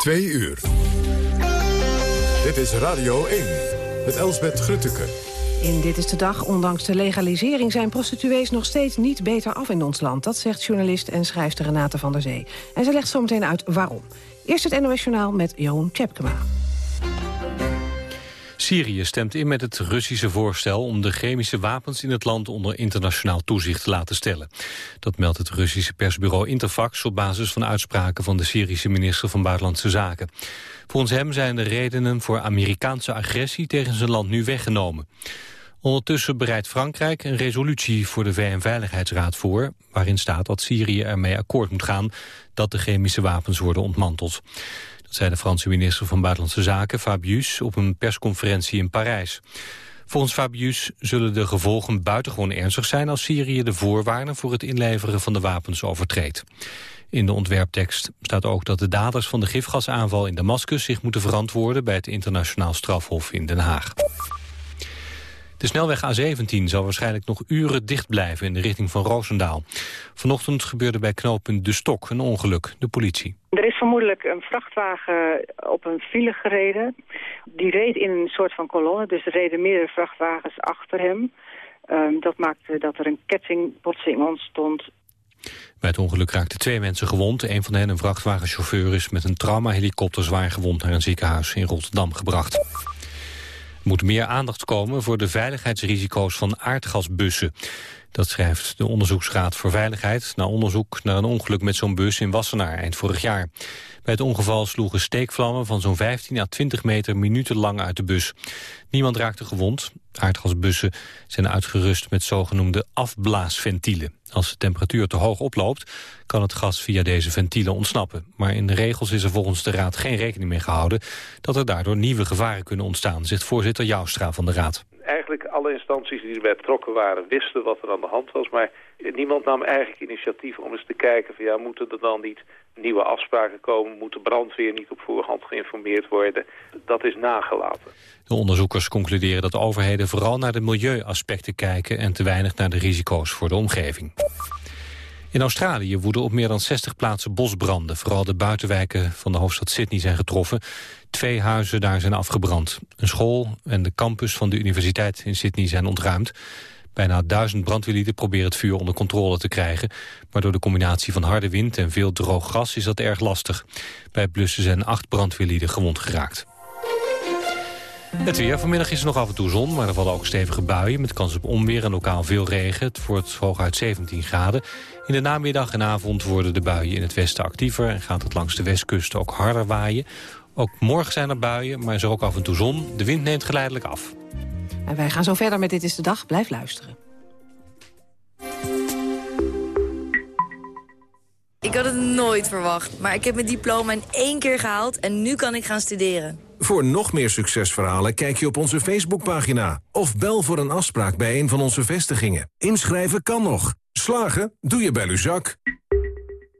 Twee uur. Dit is Radio 1 met Elsbeth Grutteke. In Dit is de Dag, ondanks de legalisering... zijn prostituees nog steeds niet beter af in ons land. Dat zegt journalist en schrijfster Renate van der Zee. En ze legt zometeen uit waarom. Eerst het NOS Journaal met Jeroen Tjepkema. Syrië stemt in met het Russische voorstel om de chemische wapens in het land onder internationaal toezicht te laten stellen. Dat meldt het Russische persbureau Interfax op basis van uitspraken van de Syrische minister van Buitenlandse Zaken. Volgens hem zijn de redenen voor Amerikaanse agressie tegen zijn land nu weggenomen. Ondertussen bereidt Frankrijk een resolutie voor de VN-veiligheidsraad voor... waarin staat dat Syrië ermee akkoord moet gaan dat de chemische wapens worden ontmanteld. Dat zei de Franse minister van Buitenlandse Zaken, Fabius, op een persconferentie in Parijs. Volgens Fabius zullen de gevolgen buitengewoon ernstig zijn als Syrië de voorwaarden voor het inleveren van de wapens overtreedt. In de ontwerptekst staat ook dat de daders van de gifgasaanval in Damascus zich moeten verantwoorden bij het internationaal strafhof in Den Haag. De snelweg A17 zal waarschijnlijk nog uren dicht blijven in de richting van Roosendaal. Vanochtend gebeurde bij knooppunt De Stok een ongeluk, de politie. Er is vermoedelijk een vrachtwagen op een file gereden. Die reed in een soort van kolonne, dus er reden meerdere vrachtwagens achter hem. Um, dat maakte dat er een kettingbotsing ontstond. Bij het ongeluk raakten twee mensen gewond. Een van hen, een vrachtwagenchauffeur, is met een traumahelikopter zwaar gewond naar een ziekenhuis in Rotterdam gebracht. Moet meer aandacht komen voor de veiligheidsrisico's van aardgasbussen. Dat schrijft de Onderzoeksraad voor Veiligheid... na onderzoek naar een ongeluk met zo'n bus in Wassenaar eind vorig jaar. Bij het ongeval sloegen steekvlammen van zo'n 15 à 20 meter minutenlang uit de bus. Niemand raakte gewond. Aardgasbussen zijn uitgerust met zogenoemde afblaasventielen. Als de temperatuur te hoog oploopt, kan het gas via deze ventielen ontsnappen. Maar in de regels is er volgens de Raad geen rekening mee gehouden... dat er daardoor nieuwe gevaren kunnen ontstaan, zegt voorzitter Joustra van de Raad eigenlijk alle instanties die erbij betrokken waren wisten wat er aan de hand was. Maar niemand nam eigenlijk initiatief om eens te kijken van ja, moeten er dan niet nieuwe afspraken komen? Moet de brandweer niet op voorhand geïnformeerd worden? Dat is nagelaten. De onderzoekers concluderen dat overheden vooral naar de milieuaspecten kijken... en te weinig naar de risico's voor de omgeving. In Australië woeden op meer dan 60 plaatsen bosbranden. Vooral de buitenwijken van de hoofdstad Sydney zijn getroffen. Twee huizen daar zijn afgebrand. Een school en de campus van de universiteit in Sydney zijn ontruimd. Bijna duizend brandweerlieden proberen het vuur onder controle te krijgen. Maar door de combinatie van harde wind en veel droog gas is dat erg lastig. Bij blussen zijn acht brandweerlieden gewond geraakt. Het weer. Vanmiddag is er nog af en toe zon, maar er vallen ook stevige buien... met kans op onweer en lokaal veel regen. Het wordt hooguit 17 graden. In de namiddag en avond worden de buien in het westen actiever... en gaat het langs de westkust ook harder waaien. Ook morgen zijn er buien, maar is er ook af en toe zon. De wind neemt geleidelijk af. En wij gaan zo verder met Dit is de Dag. Blijf luisteren. Ik had het nooit verwacht, maar ik heb mijn diploma in één keer gehaald... en nu kan ik gaan studeren. Voor nog meer succesverhalen kijk je op onze Facebookpagina... of bel voor een afspraak bij een van onze vestigingen. Inschrijven kan nog. Slagen doe je bij Luzak.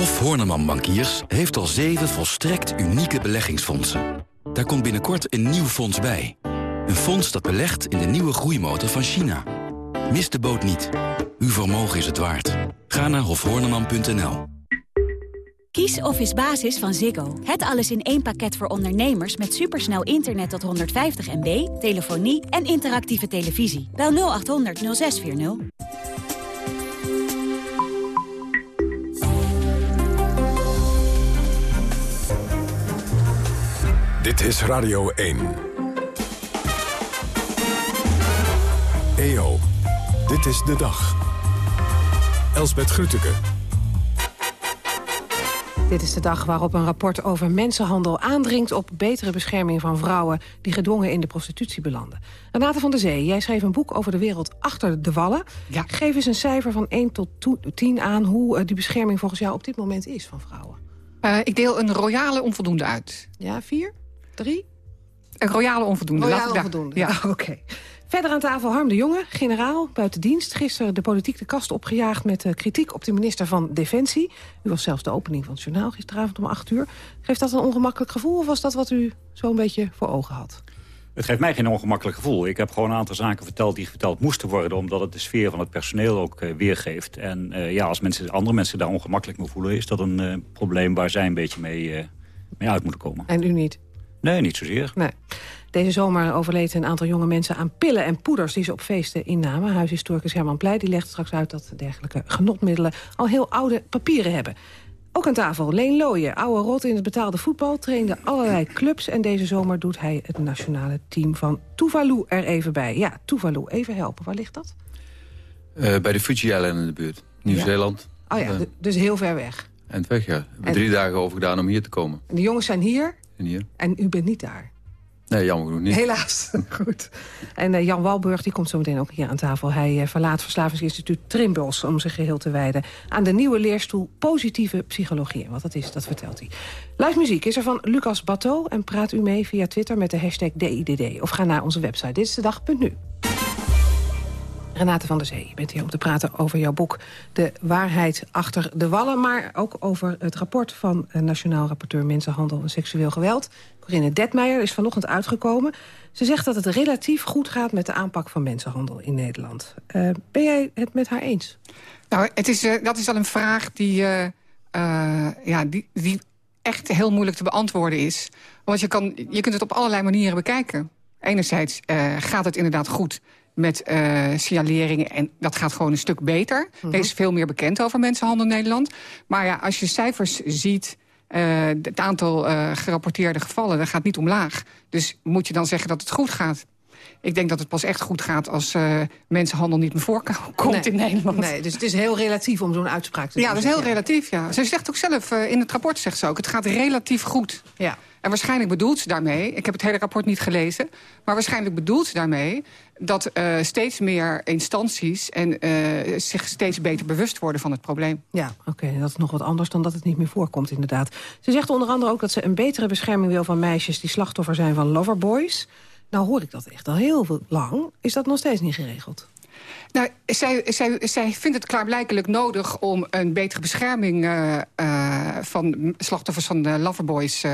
Hof Horneman Bankiers heeft al zeven volstrekt unieke beleggingsfondsen. Daar komt binnenkort een nieuw fonds bij. Een fonds dat belegt in de nieuwe groeimotor van China. Mis de boot niet. Uw vermogen is het waard. Ga naar hofhorneman.nl. Kies Office Basis van Ziggo. Het alles in één pakket voor ondernemers met supersnel internet tot 150 MB, telefonie en interactieve televisie. Bel 0800 0640. Dit is Radio 1. EO, dit is de dag. Elsbeth Grütke. Dit is de dag waarop een rapport over mensenhandel aandringt... op betere bescherming van vrouwen die gedwongen in de prostitutie belanden. Renate van der Zee, jij schreef een boek over de wereld achter de wallen. Ja. Geef eens een cijfer van 1 tot 10 aan hoe eh, die bescherming volgens jou op dit moment is van vrouwen. Uh, ik deel een royale onvoldoende uit. Ja, 4? 3? Een royale onvoldoende. Royale onvoldoende, ja. oké. Verder aan tafel Harm de Jonge, generaal, buiten dienst. Gisteren de politiek de kast opgejaagd met uh, kritiek op de minister van Defensie. U was zelfs de opening van het journaal gisteravond om 8 uur. Geeft dat een ongemakkelijk gevoel of was dat wat u zo'n beetje voor ogen had? Het geeft mij geen ongemakkelijk gevoel. Ik heb gewoon een aantal zaken verteld die verteld moesten worden... omdat het de sfeer van het personeel ook uh, weergeeft. En uh, ja, als mensen, andere mensen daar ongemakkelijk mee voelen... is dat een uh, probleem waar zij een beetje mee, mee uit moeten komen. En u niet? Nee, niet zozeer. Nee. Deze zomer overleed een aantal jonge mensen aan pillen en poeders... die ze op feesten innamen. Huishistoricus Herman Pleij die legt straks uit dat dergelijke genotmiddelen... al heel oude papieren hebben. Ook aan tafel Leen Looyen, oude rot in het betaalde voetbal... trainde allerlei clubs en deze zomer doet hij het nationale team van Tuvalu er even bij. Ja, Tuvalu, even helpen. Waar ligt dat? Uh, bij de Fuji Island in de buurt. Nieuw-Zeeland. Ja. Oh ja, uh, dus heel ver weg. En weg, ja. We hebben en... drie dagen over gedaan om hier te komen. En de jongens zijn hier? En hier. En u bent niet daar? Nee, jammer genoeg niet. Helaas, goed. En uh, Jan Walburg die komt zo meteen ook hier aan tafel. Hij uh, verlaat Verslavingsinstituut Trimbos om zich geheel te wijden... aan de nieuwe leerstoel positieve psychologie. En wat dat is, dat vertelt hij. Live muziek is er van Lucas Bateau... en praat u mee via Twitter met de hashtag DIDD. Of ga naar onze website Dit is de dag.nu. Renate van der Zee, je bent hier om te praten over jouw boek... De waarheid achter de wallen, maar ook over het rapport... van Nationaal Rapporteur Mensenhandel en Seksueel Geweld. Corinne Detmeijer is vanochtend uitgekomen. Ze zegt dat het relatief goed gaat met de aanpak van mensenhandel in Nederland. Uh, ben jij het met haar eens? Nou, het is, uh, dat is al een vraag die, ja, die, die echt heel moeilijk te beantwoorden is. Want je, kan, je kunt het op allerlei manieren bekijken. Enerzijds gaat het inderdaad goed met uh, signaleringen. En dat gaat gewoon een stuk beter. Er is veel meer bekend over mensenhandel in Nederland. Maar ja, als je cijfers ziet... Uh, het aantal uh, gerapporteerde gevallen, dat gaat niet omlaag. Dus moet je dan zeggen dat het goed gaat? Ik denk dat het pas echt goed gaat als uh, mensenhandel niet meer voorkomt nee, in Nederland. Nee, dus het is heel relatief om zo'n uitspraak te doen. Ja, dat is heel relatief, ja. Ze zegt ook zelf, uh, in het rapport zegt ze ook... het gaat relatief goed. Ja. En waarschijnlijk bedoelt ze daarmee... ik heb het hele rapport niet gelezen... maar waarschijnlijk bedoelt ze daarmee... dat uh, steeds meer instanties en, uh, zich steeds beter bewust worden van het probleem. Ja, oké. Okay. Dat is nog wat anders dan dat het niet meer voorkomt, inderdaad. Ze zegt onder andere ook dat ze een betere bescherming wil... van meisjes die slachtoffer zijn van loverboys. Nou hoor ik dat echt al heel lang. Is dat nog steeds niet geregeld? Nou, zij, zij, zij vindt het klaarblijkelijk nodig om een betere bescherming uh, uh, van slachtoffers van de loverboys...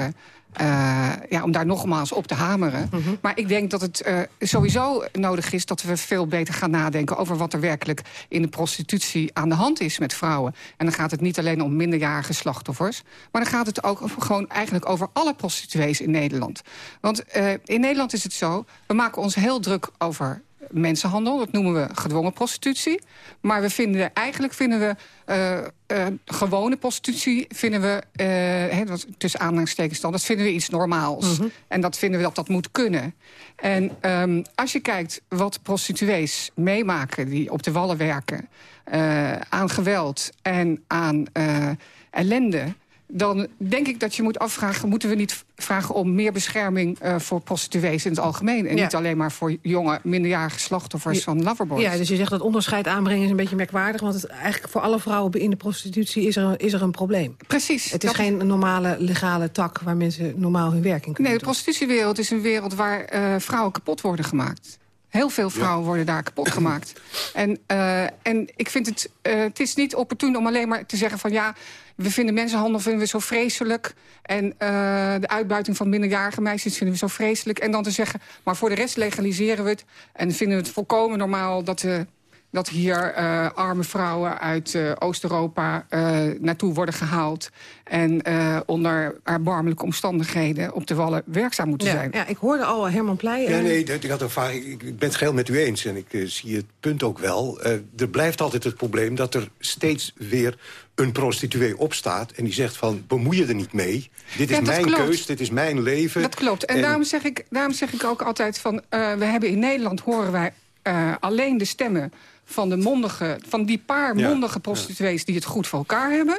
Uh, ja, om daar nogmaals op te hameren. Mm -hmm. Maar ik denk dat het sowieso nodig is dat we veel beter gaan nadenken... over wat er werkelijk in de prostitutie aan de hand is met vrouwen. En dan gaat het niet alleen om minderjarige slachtoffers... maar dan gaat het ook over, gewoon eigenlijk over alle prostituees in Nederland. Want in Nederland is het zo, we maken ons heel druk over mensenhandel. Dat noemen we gedwongen prostitutie. Maar we vinden, eigenlijk vinden we uh, uh, gewone prostitutie... vinden we, uh, he, dat, tussen aanhalingstekens dan, dat vinden we iets normaals. Mm -hmm. En dat vinden we dat dat moet kunnen. En um, als je kijkt wat prostituees meemaken... die op de wallen werken, aan geweld en aan ellende dan denk ik dat je moet afvragen... moeten we niet vragen om meer bescherming uh, voor prostituees in het algemeen... en ja. niet alleen maar voor jonge, minderjarige slachtoffers ja. van loverboys. Ja, dus je zegt dat onderscheid aanbrengen is een beetje merkwaardig... want het, eigenlijk voor alle vrouwen in de prostitutie is er, is er een probleem. Precies. Het is geen normale legale tak waar mensen normaal hun werk in kunnen Nee, de prostitutiewereld is een wereld waar uh, vrouwen kapot worden gemaakt. Heel veel vrouwen ja. worden daar kapot gemaakt. En, uh, en ik vind het, uh, het is niet opportun om alleen maar te zeggen van... ja, we vinden mensenhandel vinden we zo vreselijk... en uh, de uitbuiting van minderjarige meisjes vinden we zo vreselijk... en dan te zeggen, maar voor de rest legaliseren we het... en vinden we het volkomen normaal dat de dat hier uh, arme vrouwen uit uh, Oost-Europa uh, naartoe worden gehaald... en onder erbarmelijke omstandigheden op de wallen werkzaam moeten ja, zijn. Ja, ik hoorde al Herman Pleij... Ja, nee, ik, had een vraag, ik ben het geheel met u eens en ik zie het punt ook wel. er blijft altijd het probleem dat er steeds weer een prostituee opstaat... en die zegt van, bemoei je er niet mee. Dit is ja, mijn klopt. keus, dit is mijn leven. Dat klopt. En, en, Daarom, zeg ik, daarom zeg ik ook altijd van... we hebben in Nederland, horen wij alleen de stemmen van, de mondige, van die paar mondige ja, prostituees die het goed voor elkaar hebben.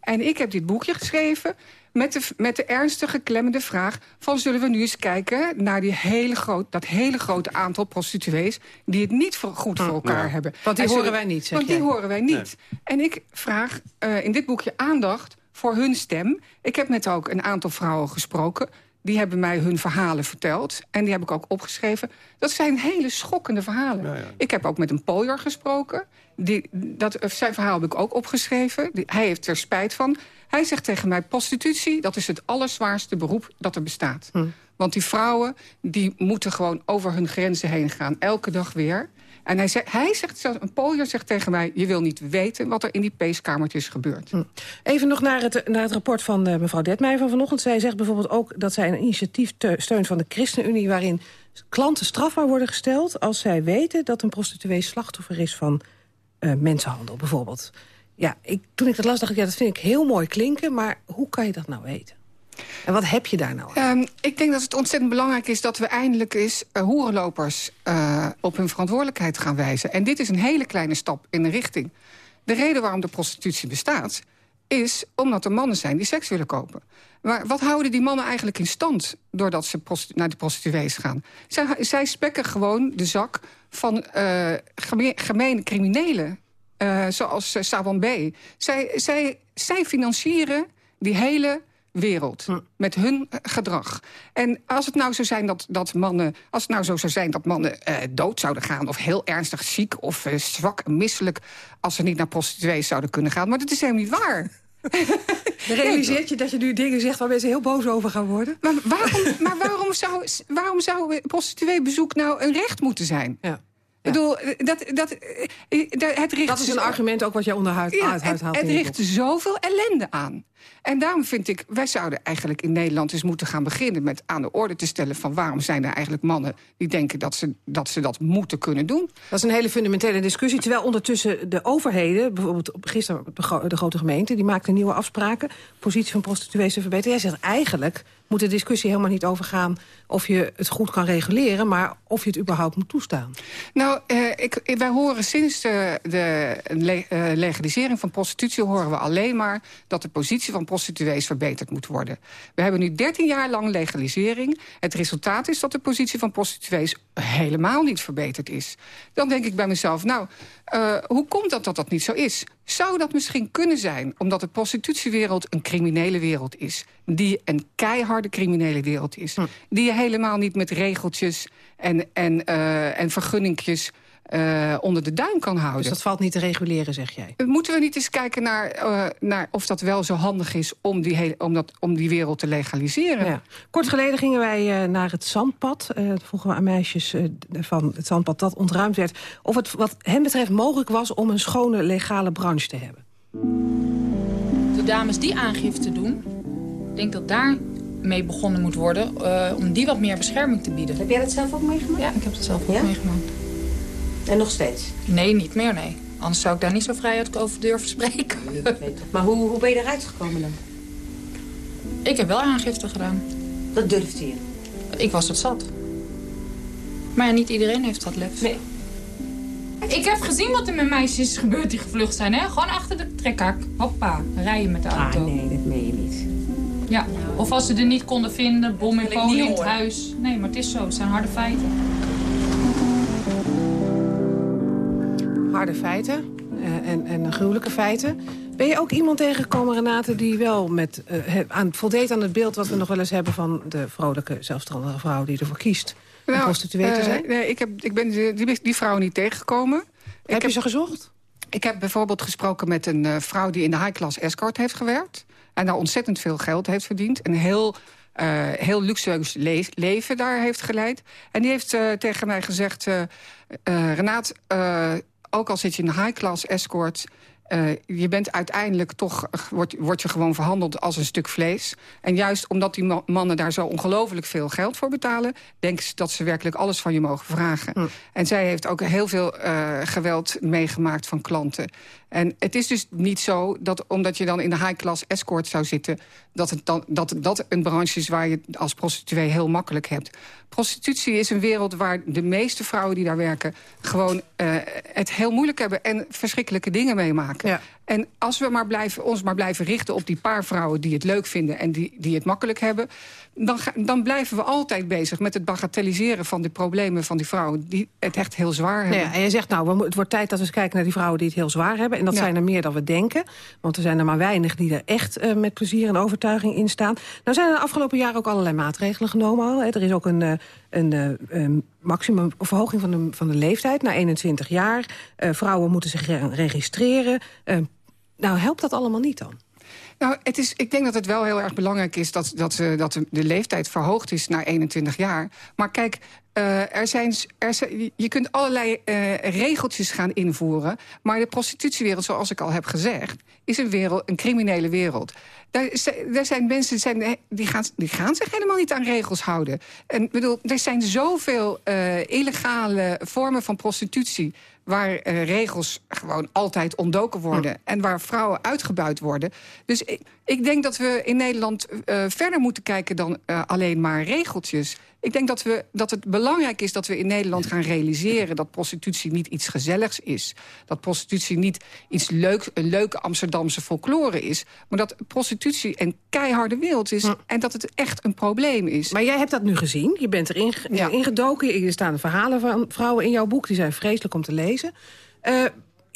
En ik heb dit boekje geschreven met de, met de ernstige klemmende vraag... van zullen we nu eens kijken naar die hele groot, dat hele grote aantal prostituees... die het niet voor, goed voor elkaar ja. hebben. Want die en horen zullen, wij niet, zeg Want jij. die horen wij niet. Nee. En ik vraag uh, in dit boekje aandacht voor hun stem. Ik heb met ook een aantal vrouwen gesproken die hebben mij hun verhalen verteld. En die heb ik ook opgeschreven. Dat zijn hele schokkende verhalen. Ik heb ook met een pooier gesproken. Die, dat, zijn verhaal heb ik ook opgeschreven. Die, hij heeft er spijt van. Hij zegt tegen mij, prostitutie, dat is het allerzwaarste beroep dat er bestaat. Hm. Want die vrouwen, die moeten gewoon over hun grenzen heen gaan. Elke dag weer. En hij zegt, hij zegt een pooier zegt tegen mij... je wil niet weten wat er in die peeskamertjes gebeurt. Hm. Even nog naar het, naar het rapport van uh, mevrouw Detmeijer van vanochtend. Zij zegt bijvoorbeeld ook dat zij een initiatief steunt van de ChristenUnie... waarin klanten strafbaar worden gesteld als zij weten... dat een prostituee slachtoffer is van uh, mensenhandel bijvoorbeeld. Ja, ik, toen ik dat las dacht ik, ja, dat vind ik heel mooi klinken... maar hoe kan je dat nou weten? En wat heb je daar nou? Um, ik denk dat het ontzettend belangrijk is dat we eindelijk eens uh, hoerenlopers uh, op hun verantwoordelijkheid gaan wijzen. En dit is een hele kleine stap in de richting. De reden waarom de prostitutie bestaat, is omdat er mannen zijn die seks willen kopen. Maar wat houden die mannen eigenlijk in stand... doordat ze naar de prostituees gaan? Zij, zij spekken gewoon de zak van uh, gemene criminelen. Zoals Sabon B. Zij, zij, zij financieren die hele wereld. Hm. Met hun eh, gedrag. En als het nou zo zijn dat, dat mannen. Als het nou zo zou zijn dat mannen uh, dood zouden gaan. of heel ernstig ziek of uh, zwak en misselijk. als ze niet naar prostituees zouden kunnen gaan. Maar dat is helemaal niet waar. Realiseert je dat je nu dingen zegt waar mensen heel boos over gaan worden? Maar waarom, maar waarom zou, waarom zou prostitueebezoek nou een recht moeten zijn? Ja. Ik bedoel, dat, dat, het richt dat is een argument ook wat jij onderhuid ja, uit haalt. Het, het richt zoveel ellende aan. En daarom vind ik, wij zouden eigenlijk in Nederland eens moeten gaan beginnen... met aan de orde te stellen van waarom zijn er eigenlijk mannen... die denken dat ze dat, ze dat moeten kunnen doen. Dat is een hele fundamentele discussie. Terwijl ondertussen de overheden, bijvoorbeeld gisteren de, grote gemeente... die maakte nieuwe afspraken, positie van prostituees te verbeteren. Jij zegt eigenlijk moet de discussie helemaal niet over gaan... of je het goed kan reguleren, maar of je het überhaupt moet toestaan. Nou, eh, ik, wij horen sinds de, de eh, legalisering van prostitutie... horen we alleen maar dat de positie van prostituees verbeterd moet worden. We hebben nu 13 jaar lang legalisering. Het resultaat is dat de positie van prostituees helemaal niet verbeterd is. Dan denk ik bij mezelf, nou, uh, hoe komt dat dat dat niet zo is? Zou dat misschien kunnen zijn omdat de prostitutiewereld een criminele wereld is? Die een keiharde criminele wereld is. Hm. Die je helemaal niet met regeltjes en, en, uh, en vergunningjes uh, onder de duim kan houden. Dus dat valt niet te reguleren, zeg jij? Moeten we niet eens kijken naar, uh, naar of dat wel zo handig is... om die, hele, om dat, om die wereld te legaliseren? Ja. Kort geleden gingen wij uh, naar het zandpad. vroegen we aan meisjes van het zandpad dat ontruimd werd... of het wat hen betreft mogelijk was om een schone legale branche te hebben. De dames die aangifte doen, ik denk dat daar mee begonnen moet worden... om die wat meer bescherming te bieden. Heb jij dat zelf ook meegemaakt? Ja, ik heb het zelf ook ja? meegemaakt. En nog steeds? Nee, niet meer, nee. Anders zou ik daar niet zo vrij uit over durven spreken. Maar hoe, hoe ben je eruit gekomen dan? Ik heb wel aangifte gedaan. Dat durfde je? Ik was het zat. Maar ja, niet iedereen heeft dat lef. Nee. Ik heb gezien wat er met meisjes is gebeurd die gevlucht zijn, hè? Gewoon achter de trekhak. Hoppa, rijden met de auto. Ah, nee, dat meen je niet. Ja, of als ze er niet konden vinden, bom in Polen in het huis. Nee, maar het is zo. Het zijn harde feiten. Harde feiten uh, en, en gruwelijke feiten. Ben je ook iemand tegengekomen, Renate, die wel met, uh, aan, voldeed aan het beeld... wat we nog wel eens hebben van de vrolijke, zelfstandige vrouw die ervoor kiest... Nou, prostituee te zijn? nee, ik, heb, ik ben die, die vrouw niet tegengekomen. Heb ik je ze gezocht? Ik heb bijvoorbeeld gesproken met een uh, vrouw die in de high-class escort heeft gewerkt. En daar ontzettend veel geld heeft verdiend. Een heel, uh, heel luxueus le leven daar heeft geleid. En die heeft uh, tegen mij gezegd... Renaat, ook al zit je in een high-class escort... Uh, je bent uiteindelijk toch, wordt word je gewoon verhandeld als een stuk vlees. En juist omdat die mannen daar zo ongelooflijk veel geld voor betalen... denken ze dat ze werkelijk alles van je mogen vragen. Hm. En zij heeft ook heel veel uh, geweld meegemaakt van klanten. En het is dus niet zo dat omdat je dan in de high-class escort zou zitten... Dat, het dan, dat dat een branche is waar je als prostituee heel makkelijk hebt. Prostitutie is een wereld waar de meeste vrouwen die daar werken... gewoon uh, het heel moeilijk hebben en verschrikkelijke dingen meemaken. Ja. En als we maar blijven, ons maar blijven richten op die paar vrouwen... die het leuk vinden en die, die het makkelijk hebben... Dan, dan blijven we altijd bezig met het bagatelliseren van de problemen van die vrouwen... die het echt heel zwaar hebben. Nou ja, en je zegt, nou, het wordt tijd dat we eens kijken naar die vrouwen... die het heel zwaar hebben. En dat zijn er meer dan we denken. Want er zijn er maar weinig die er echt uh, met plezier en overtuiging in staan. Nou zijn er de afgelopen jaren ook allerlei maatregelen genomen al. Hè. Er is ook een, uh, een uh, maximum verhoging van de, van de leeftijd naar 21 jaar. vrouwen moeten zich registreren. Nou, helpt dat allemaal niet dan? Nou, het is, ik denk dat het wel heel erg belangrijk is dat, dat, uh, dat de leeftijd verhoogd is naar 21 jaar. Maar kijk, uh, er zijn, er zijn, je kunt allerlei uh, regeltjes gaan invoeren. Maar de prostitutiewereld, zoals ik al heb gezegd... is een, wereld, een criminele wereld. Daar, daar zijn mensen zijn, die, gaan, die gaan zich helemaal niet aan regels houden. En bedoel, er zijn zoveel uh, illegale vormen van prostitutie waar regels gewoon altijd ontdoken worden... En waar vrouwen uitgebuit worden. Dus ik, ik denk dat we in Nederland verder moeten kijken dan alleen maar regeltjes. Ik denk dat, we, dat het belangrijk is dat we in Nederland gaan realiseren... dat prostitutie niet iets gezelligs is. Dat prostitutie niet iets leuk, een leuke Amsterdamse folklore is. Maar dat prostitutie een keiharde wereld is. En dat het echt een probleem is. Maar jij hebt dat nu gezien. Je bent erin ja. ingedoken. Er staan verhalen van vrouwen in jouw boek. Die zijn vreselijk om te lezen. Uh,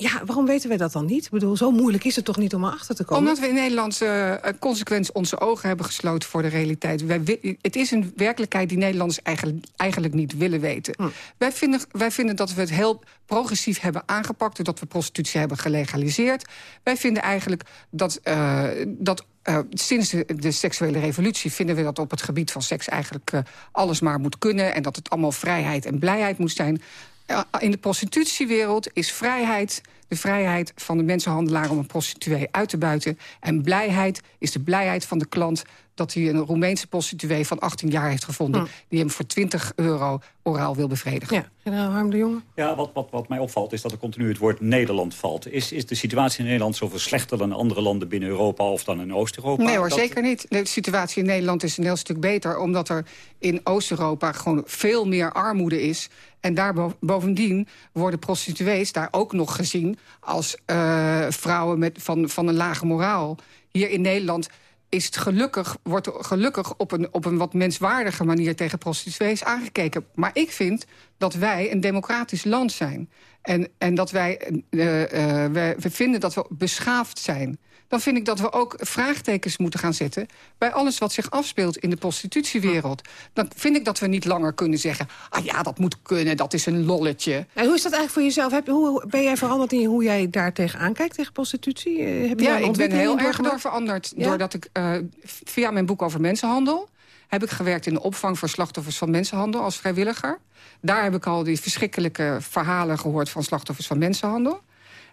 ja, waarom weten wij dat dan niet? Ik bedoel, zo moeilijk is het toch niet om erachter te komen? Omdat we in Nederland uh, consequent onze ogen hebben gesloten voor de realiteit. Wij, het is een werkelijkheid die Nederlanders eigenlijk, eigenlijk niet willen weten. Hm. Wij, vinden, wij vinden dat we het heel progressief hebben aangepakt... doordat we prostitutie hebben gelegaliseerd. Wij vinden eigenlijk dat, uh, dat uh, sinds de, de, seksuele revolutie vinden we dat op het gebied van seks eigenlijk uh, alles maar moet kunnen... en dat het allemaal vrijheid en blijheid moet zijn in de prostitutiewereld is vrijheid de vrijheid van de mensenhandelaar om een prostituee uit te buiten. En blijheid is de blijheid van de klant dat hij een Roemeense prostituee van 18 jaar heeft gevonden... Die hem voor 20 euro oraal wil bevredigen. Ja, generaal Harm de Jonge? Ja, wat, wat, wat mij opvalt is dat er continu het woord Nederland valt. Is, is de situatie in Nederland zoveel slechter dan andere landen binnen Europa... of dan in Oost-Europa? Nee hoor, zeker niet. De situatie in Nederland is een heel stuk beter... omdat er in Oost-Europa gewoon veel meer armoede is... En daar bovendien worden prostituees daar ook nog gezien... als uh, vrouwen met, van, van een lage moraal. Hier in Nederland is het gelukkig, wordt gelukkig op een, op een wat menswaardige manier tegen prostituees aangekeken. Maar ik vind dat wij een democratisch land zijn. En, en dat wij, uh, uh, we, we vinden dat we beschaafd zijn dan vind ik dat we ook vraagtekens moeten gaan zetten... bij alles wat zich afspeelt in de prostitutiewereld. Dan vind ik dat we niet langer kunnen zeggen... ah ja, dat moet kunnen, dat is een lolletje. En hoe is dat eigenlijk voor jezelf? Heb, hoe ben jij veranderd in hoe jij daar tegen aankijkt, tegen prostitutie? Eh, heb je ja, ik ben heel erg door veranderd. Doordat ik uh, via mijn boek over mensenhandel heb ik gewerkt in de opvang voor slachtoffers van mensenhandel als vrijwilliger. Daar heb ik al die verschrikkelijke verhalen gehoord van slachtoffers van mensenhandel.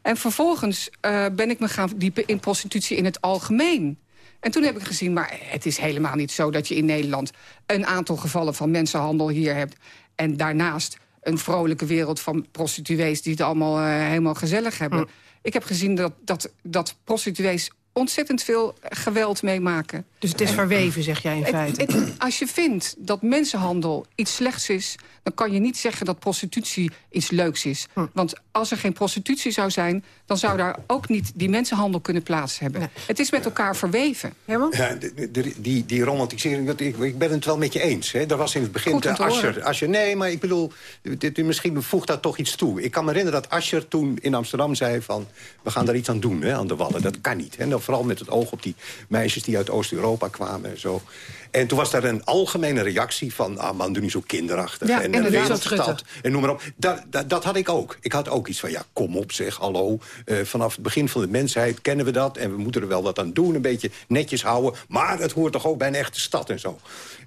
En vervolgens uh, ben ik me gaan diepen in prostitutie in het algemeen. En toen heb ik gezien, maar het is helemaal niet zo... dat je in Nederland een aantal gevallen van mensenhandel hier hebt... en daarnaast een vrolijke wereld van prostituees... die het allemaal uh, helemaal gezellig hebben. Ik heb gezien dat, dat, dat prostituees ontzettend veel geweld meemaken. Dus het is verweven, zeg jij in feite? Het, als je vindt dat mensenhandel iets slechts is... dan kan je niet zeggen dat prostitutie iets leuks is. Hm. Want als er geen prostitutie zou zijn... dan zou daar ook niet die mensenhandel kunnen plaats hebben. Het is met elkaar verweven. Ja, die, die romantisering, dat, ik, ik ben het wel met je eens. Hè. Er was in het begin de Ascher, Ascher... Nee, maar ik bedoel, dit, misschien voegt dat toch iets toe. Ik kan me herinneren dat Ascher toen in Amsterdam zei van... we gaan daar iets aan doen hè, aan de Wallen. Dat kan niet. Hè. Vooral met het oog op die meisjes die uit Oost-Europa kwamen en zo. En toen was daar een algemene reactie van... ah man, doe niet zo kinderachtig. Ja, en, en, en noem maar op. Dat, dat, dat, had ik ook. Ik had ook iets van, ja, kom op zeg, hallo. Uh, vanaf het begin van de mensheid kennen we dat... en we moeten er wel wat aan doen, een beetje netjes houden. Maar het hoort toch ook bij een echte stad en zo.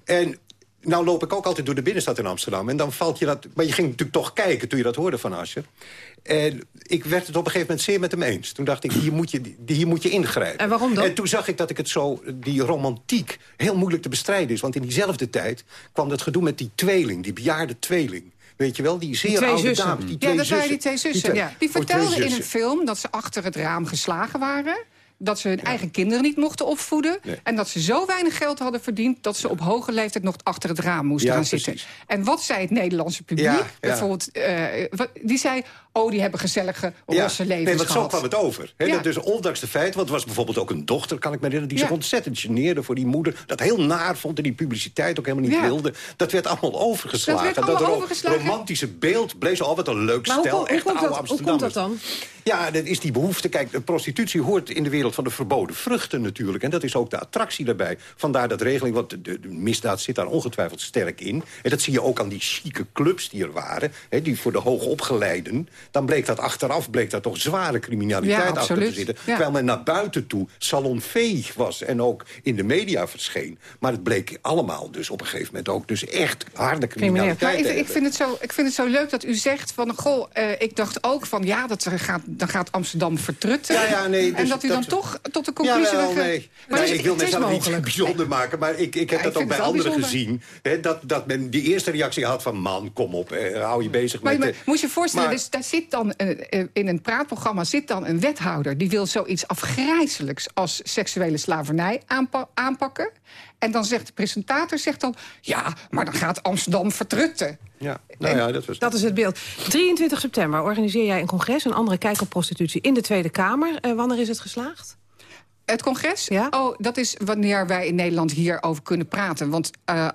En nou loop ik ook altijd door de binnenstad in Amsterdam. En dan valt je dat... Maar je ging natuurlijk toch kijken toen je dat hoorde van Asje. En ik werd het op een gegeven moment zeer met hem eens. Toen dacht ik, hier moet je, hier moet je ingrijpen. En waarom dan? En toen zag ik dat ik het zo, die romantiek, heel moeilijk te bestrijden is. Want in diezelfde tijd kwam dat gedoe met die tweeling, die bejaarde tweeling. Weet je wel, die zeer die oude zussen. dames. Die twee ja, dat waren die twee zussen. Die, ja. die vertelden in het film dat ze achter het raam geslagen waren dat ze hun eigen kinderen niet mochten opvoeden... en dat ze zo weinig geld hadden verdiend... dat ze op hoge leeftijd nog achter het raam moesten gaan zitten. En wat zei het Nederlandse publiek? Bijvoorbeeld, uh, die zei... oh, die hebben gezellige, rosse levens Nee, want zo kwam het over. He, dus ondanks de feit, want er was bijvoorbeeld ook een dochter... kan ik me herinneren, die zich ontzettend geneerde voor die moeder... dat heel naar vond en die publiciteit ook helemaal niet wilde. Dat werd allemaal overgeslagen. Dat, werd allemaal dat overgeslagen. romantische beeld bleef zo, oh, wat een leuk stel. Hoe, echt hoe, oude dat, hoe komt dat dan? Ja, dat is die behoefte. Kijk, de prostitutie hoort in de wereld van de verboden vruchten natuurlijk. En dat is ook de attractie daarbij. Vandaar dat regeling, want de, de, misdaad zit daar ongetwijfeld sterk in. En dat zie je ook aan die chique clubs die er waren. Hè, die voor de hoogopgeleiden. Dan bleek dat achteraf bleek daar toch zware criminaliteit achter te zitten. Terwijl men naar buiten toe salonvee was. En ook in de media verscheen. Maar het bleek allemaal dus op een gegeven moment ook dus echt harde criminaliteit. Maar ik, ik, vind het zo, ik vind het zo leuk dat u zegt van... goh, uh, ik dacht ook van ja, dat gaat dan gaat Amsterdam vertrutten. Ja, ja, nee, dus en dat u dan toch tot de conclusie... Ja, wel, nee. Maar nee, ik wil mezelf niet bijzonder maken, maar ik, ik heb ja, dat ook bij anderen gezien. Hè, dat, dat men die eerste reactie had van... man, kom op, hè, hou je bezig maar, met... Maar, moet je je voorstellen, dus daar zit dan, uh, in een praatprogramma zit dan een wethouder... die wil zoiets afgrijzelijks als seksuele slavernij aanpa aanpakken. En dan zegt de presentator zegt dan... ja, maar dan gaat Amsterdam vertrutten. Ja, nou ja, dat, was dat is het beeld. 23 september organiseer jij een congres, een andere kijk op prostitutie in de Tweede Kamer. Uh, wanneer is het geslaagd? Het congres? Ja? Oh, dat is wanneer wij in Nederland hierover kunnen praten. Want uh,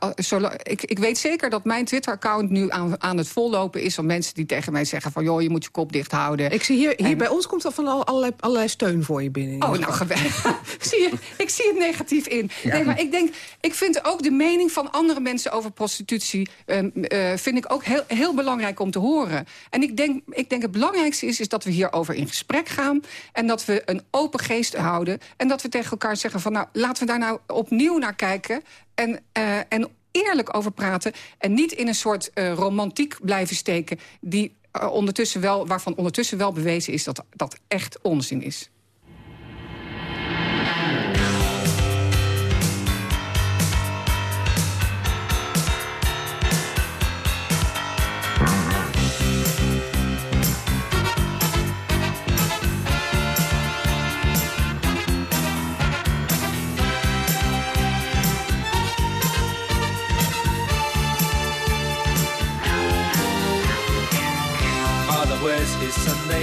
ik, ik weet zeker dat mijn Twitter-account nu aan, aan het vollopen is... van mensen die tegen mij zeggen van... joh, je moet je kop dicht houden. Ik zie hier, hier bij ons komt er van allerlei, allerlei steun voor je binnen. Oh, nou, geweldig. zie je, ik zie het negatief in. Nee, maar ik denk, ik vind ook de mening van andere mensen over prostitutie... Uh, uh, vind ik ook heel, heel belangrijk om te horen. En ik denk, ik denk het belangrijkste is, is dat we hierover in gesprek gaan... en dat we een open geest houden... En dat we tegen elkaar zeggen van... nou, laten we daar nou opnieuw naar kijken... en, uh, en eerlijk over praten... en niet in een soort uh, romantiek blijven steken... Die, uh, ondertussen wel, waarvan ondertussen wel bewezen is dat dat echt onzin is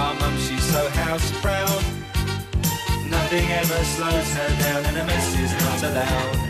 Our mum, she's so house proud. Nothing ever slows her down and a mess is not allowed.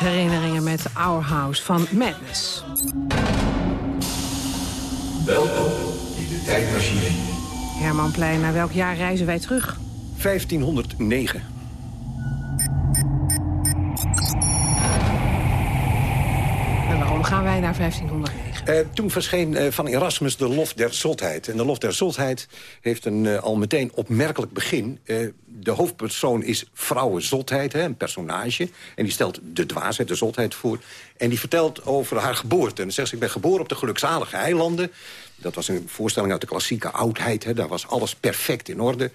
Jeugdherinneringen met Our House van Madness. Welkom in de tijdmachine. Herman Plein, naar welk jaar reizen wij terug? 1509. En waarom gaan wij naar 1509? Uh, toen verscheen uh, van Erasmus de lof der zotheid. En de lof der zotheid heeft een uh, al meteen opmerkelijk begin. de hoofdpersoon is vrouwenzotheid, hè, een personage. En die stelt de dwaasheid, de zotheid voor. En die vertelt over haar geboorte. En dan zegt ze, ik ben geboren op de gelukzalige eilanden. Dat was een voorstelling uit de klassieke oudheid. Hè. Daar was alles perfect in orde.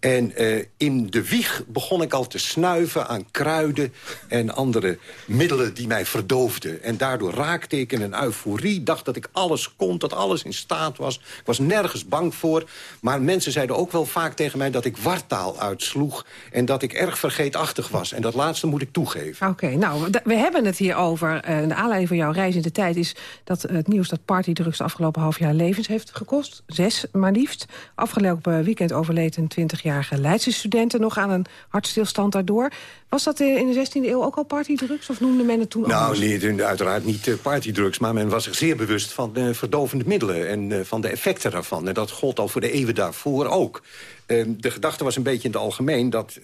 En uh, in de wieg begon ik al te snuiven aan kruiden... en andere middelen die mij verdoofden. En daardoor raakte ik in een euforie. Dacht dat ik alles kon, dat alles in staat was. Ik was nergens bang voor. Maar mensen zeiden ook wel vaak tegen mij... dat ik wartaal uitsloeg en dat ik erg vergeetachtig was. En dat laatste moet ik toegeven. Oké, nou, we hebben het hier over. Uh, de aanleiding van jouw reis in de tijd is dat het nieuws... dat partydrugs de afgelopen half jaar levens heeft gekost. Zes maar liefst. Afgelopen weekend overleed een 20-jarige Leidse studenten nog aan een hartstilstand daardoor. Was dat in de 16e eeuw ook al partydrugs of noemde men het toen Nou, nee, uiteraard niet uh, partydrugs, maar men was zich zeer bewust van de verdovende middelen en van de effecten daarvan. En dat gold al voor de eeuwen daarvoor ook. Uh, de gedachte was een beetje in het algemeen dat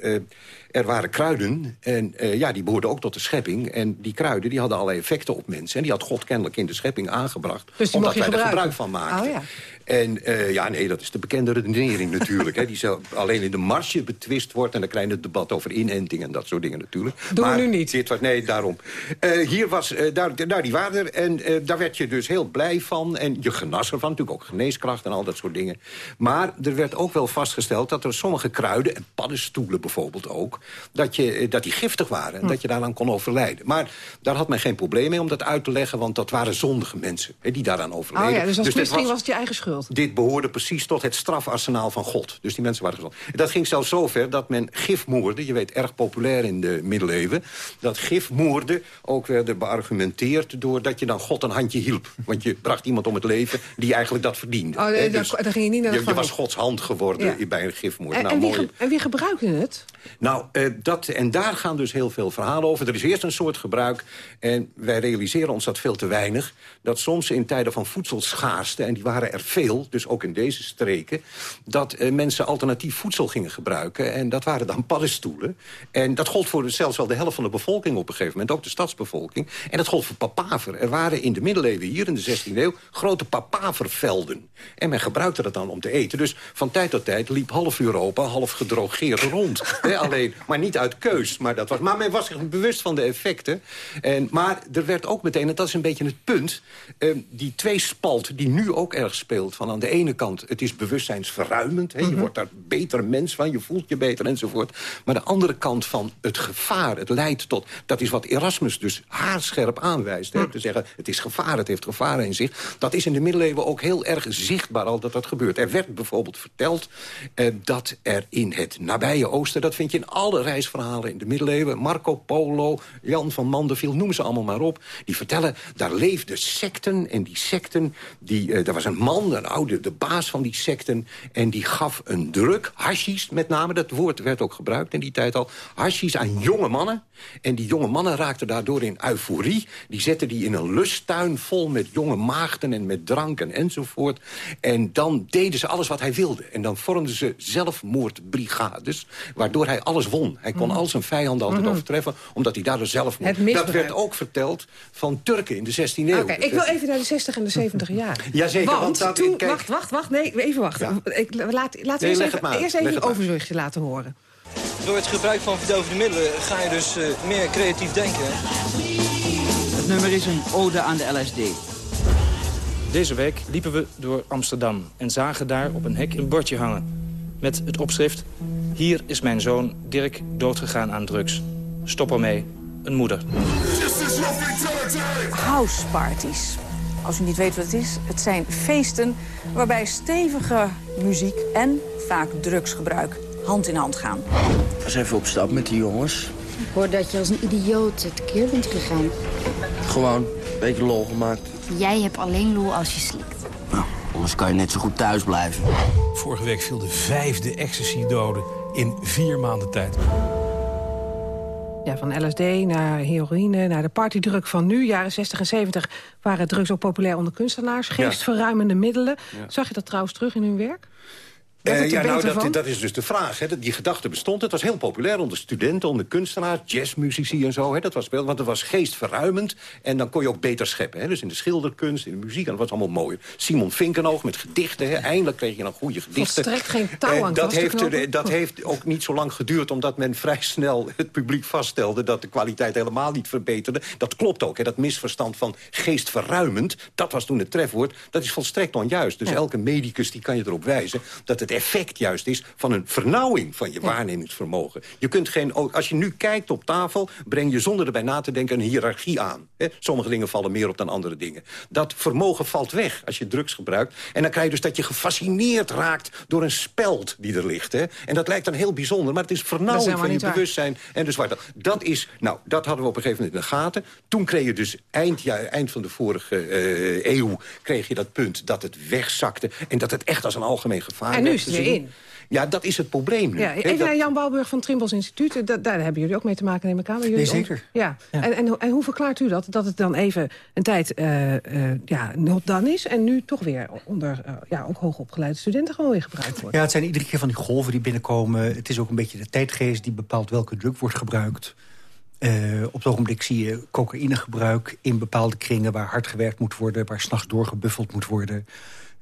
er waren kruiden. En uh, ja, die behoorden ook tot de schepping. En die kruiden die hadden allerlei effecten op mensen. En die had God kennelijk in de schepping aangebracht. Dus omdat wij er gebruik van maakten. Oh, ja. En uh, ja, nee, dat is de bekende redenering natuurlijk. hè, die zo alleen in de marge betwist wordt. En dan krijg je het debat over inenting en dat soort dingen natuurlijk. Doen maar we nu niet. Dit was, nee, daarom. Uh, hier was, uh, daar, daar die waren er. En daar werd je dus heel blij van. En je genas ervan, natuurlijk ook geneeskracht en al dat soort dingen. Maar er werd ook wel vastgesteld dat er sommige kruiden... en paddenstoelen bijvoorbeeld ook... dat, je, dat die giftig waren en hm. dat je daaraan kon overlijden. Maar daar had men geen probleem mee om dat uit te leggen... want dat waren zondige mensen hè, die daaraan overleden. Oh ja, dus als dus misschien was, was het je eigen schuld. Dit behoorde precies tot het strafarsenaal van God. Dus die mensen waren gezond. Dat ging zelfs zover dat men gifmoorden... je weet, erg populair in de middeleeuwen... dat gifmoorden ook werden beargumenteerd... doordat je dan God een handje hielp. Want je bracht iemand om het leven die eigenlijk dat verdiende. Oh, nee, dus dan, ging je niet naar de je, je was Gods hand geworden ja. bij een gifmoord. En, nou, en, wie, mooi. en wie gebruikte het? Nou, uh, dat, en daar gaan dus heel veel verhalen over. Er is eerst een soort gebruik, en wij realiseren ons dat veel te weinig... dat soms in tijden van voedselschaarste, en die waren er veel... dus ook in deze streken, dat uh, mensen alternatief voedsel gingen gebruiken. En dat waren dan paddenstoelen. En dat gold voor zelfs wel de helft van de bevolking op een gegeven moment. Ook de stadsbevolking. En dat gold voor papaver. Er waren in de middeleeuwen hier, in de 16e eeuw... grote papavervelden. En men gebruikte dat dan om te eten. Dus van tijd tot tijd liep half Europa half gedrogeerd rond. Alleen, maar niet uit keus. Maar, dat was, maar men was zich bewust van de effecten. En, maar er werd ook meteen, en dat is een beetje het punt... Uh, die tweespalt die nu ook erg speelt. Van aan de ene kant, het is bewustzijnsverruimend. Je mm -hmm. wordt daar beter mens van, je voelt je beter enzovoort. Maar de andere kant van het gevaar, het leidt tot... dat is wat Erasmus dus haarscherp aanwijst. He, mm. Te zeggen, het is gevaar, het heeft gevaar in zich. Dat is in de middeleeuwen ook heel erg zichtbaar al dat dat gebeurt. Er werd bijvoorbeeld verteld uh, dat er in het nabije oosten... dat vind je in alle reisverhalen in de middeleeuwen... Marco Polo, Jan van Mandeville, noem ze allemaal maar op... die vertellen, daar leefden secten en die secten... Die, er was een man, een oude, de baas van die secten... en die gaf een druk, hashis met name, dat woord werd ook gebruikt in die tijd al... hashis aan jonge mannen. En die jonge mannen raakten daardoor in euforie. Die zetten die in een lusttuin vol met jonge maagden en met drank en enzovoort. En dan deden ze alles wat hij wilde. En dan vormden ze zelfmoordbrigades, waardoor hij alles won. Hij kon mm. al zijn vijanden altijd mm -hmm. overtreffen, omdat hij daardoor zelfmoord... Dat werd ook verteld van Turken in de 16e eeuw. Okay, ik wil even naar de 60 en de 70 jaren. Jazeker, want, want dat toen... kijk... Wacht, wacht, wacht. Nee, even wachten. Ja. Ik, laat, laten we nee, eerst even, eerst even een overzichtje laten horen. Door het gebruik van verdovende middelen ga je dus uh, meer creatief denken. Het nummer is een ode aan de LSD. Deze week liepen we door Amsterdam en zagen daar op een hek een bordje hangen. Met het opschrift, hier is mijn zoon Dirk doodgegaan aan drugs. Stop ermee, een moeder. Houseparties. Als u niet weet wat het is, het zijn feesten waarbij stevige muziek en vaak drugsgebruik hand in hand gaan. Ik was even op stap met die jongens. Ik hoor dat je als een idioot tekeer bent gegaan. Gewoon een beetje lol gemaakt. Jij hebt alleen lol als je slikt. Nou, anders kan je net zo goed thuis blijven. Vorige week viel de vijfde ecstasy-dode in vier maanden tijd. Ja, van LSD naar heroïne, naar de partydruk van nu. Jaren 60 en 70 waren drugs ook populair onder kunstenaars. Geestverruimende middelen. Zag je dat trouwens terug in hun werk? Uh, ja, nou, dat, dat, is dus de vraag. Hè. Die gedachte bestond. Het was heel populair onder studenten, onder kunstenaars, jazzmuzici en zo. Hè. Dat was, want het was geestverruimend. En dan kon je ook beter scheppen. Hè. Dus in de schilderkunst, in de muziek. En dat was allemaal mooi. Simon Vinkenoog met gedichten. Hè. Eindelijk kreeg je dan goede gedichten. Volstrekt geen touw aan dat, heeft, dat heeft ook niet zo lang geduurd. Omdat men vrij snel het publiek vaststelde... dat de kwaliteit helemaal niet verbeterde. Dat klopt ook. Hè. Dat misverstand van geestverruimend. Dat was toen het trefwoord. Dat is volstrekt onjuist. Dus elke medicus die kan je erop wijzen... dat het het effect juist is van een vernauwing van je waarnemingsvermogen. Je kunt geen, als je nu kijkt op tafel, breng je zonder erbij na te denken een hiërarchie aan. Sommige dingen vallen meer op dan andere dingen. Dat vermogen valt weg als je drugs gebruikt. En dan krijg je dus dat je gefascineerd raakt door een speld die er ligt. En dat lijkt dan heel bijzonder, maar het is vernauwing van je bewustzijn. En dus wat, dat is, nou, dat hadden we op een gegeven moment in de gaten. Toen kreeg je dus eind, ja, eind van de vorige uh, eeuw kreeg je dat punt dat het wegzakte. En dat het echt als een algemeen gevaar en nu is het weer in. Ja, dat is het probleem nu. Ja, even naar Jan Bouwburg van Trimbos Instituut. Da daar hebben jullie ook mee te maken, neem ik aan. Nee, zeker. Ja. En, en, en, hoe verklaart u dat? Dat het dan even een tijd uh, uh, ja, not done is... en nu toch weer onder uh, ja, ook hoogopgeleide studenten gewoon weer gebruikt wordt? Ja, het zijn iedere keer van die golven die binnenkomen. Het is ook een beetje de tijdgeest die bepaalt welke drug wordt gebruikt. op het ogenblik zie je cocaïnegebruik in bepaalde kringen... waar hard gewerkt moet worden, waar s'nachts doorgebuffeld moet worden...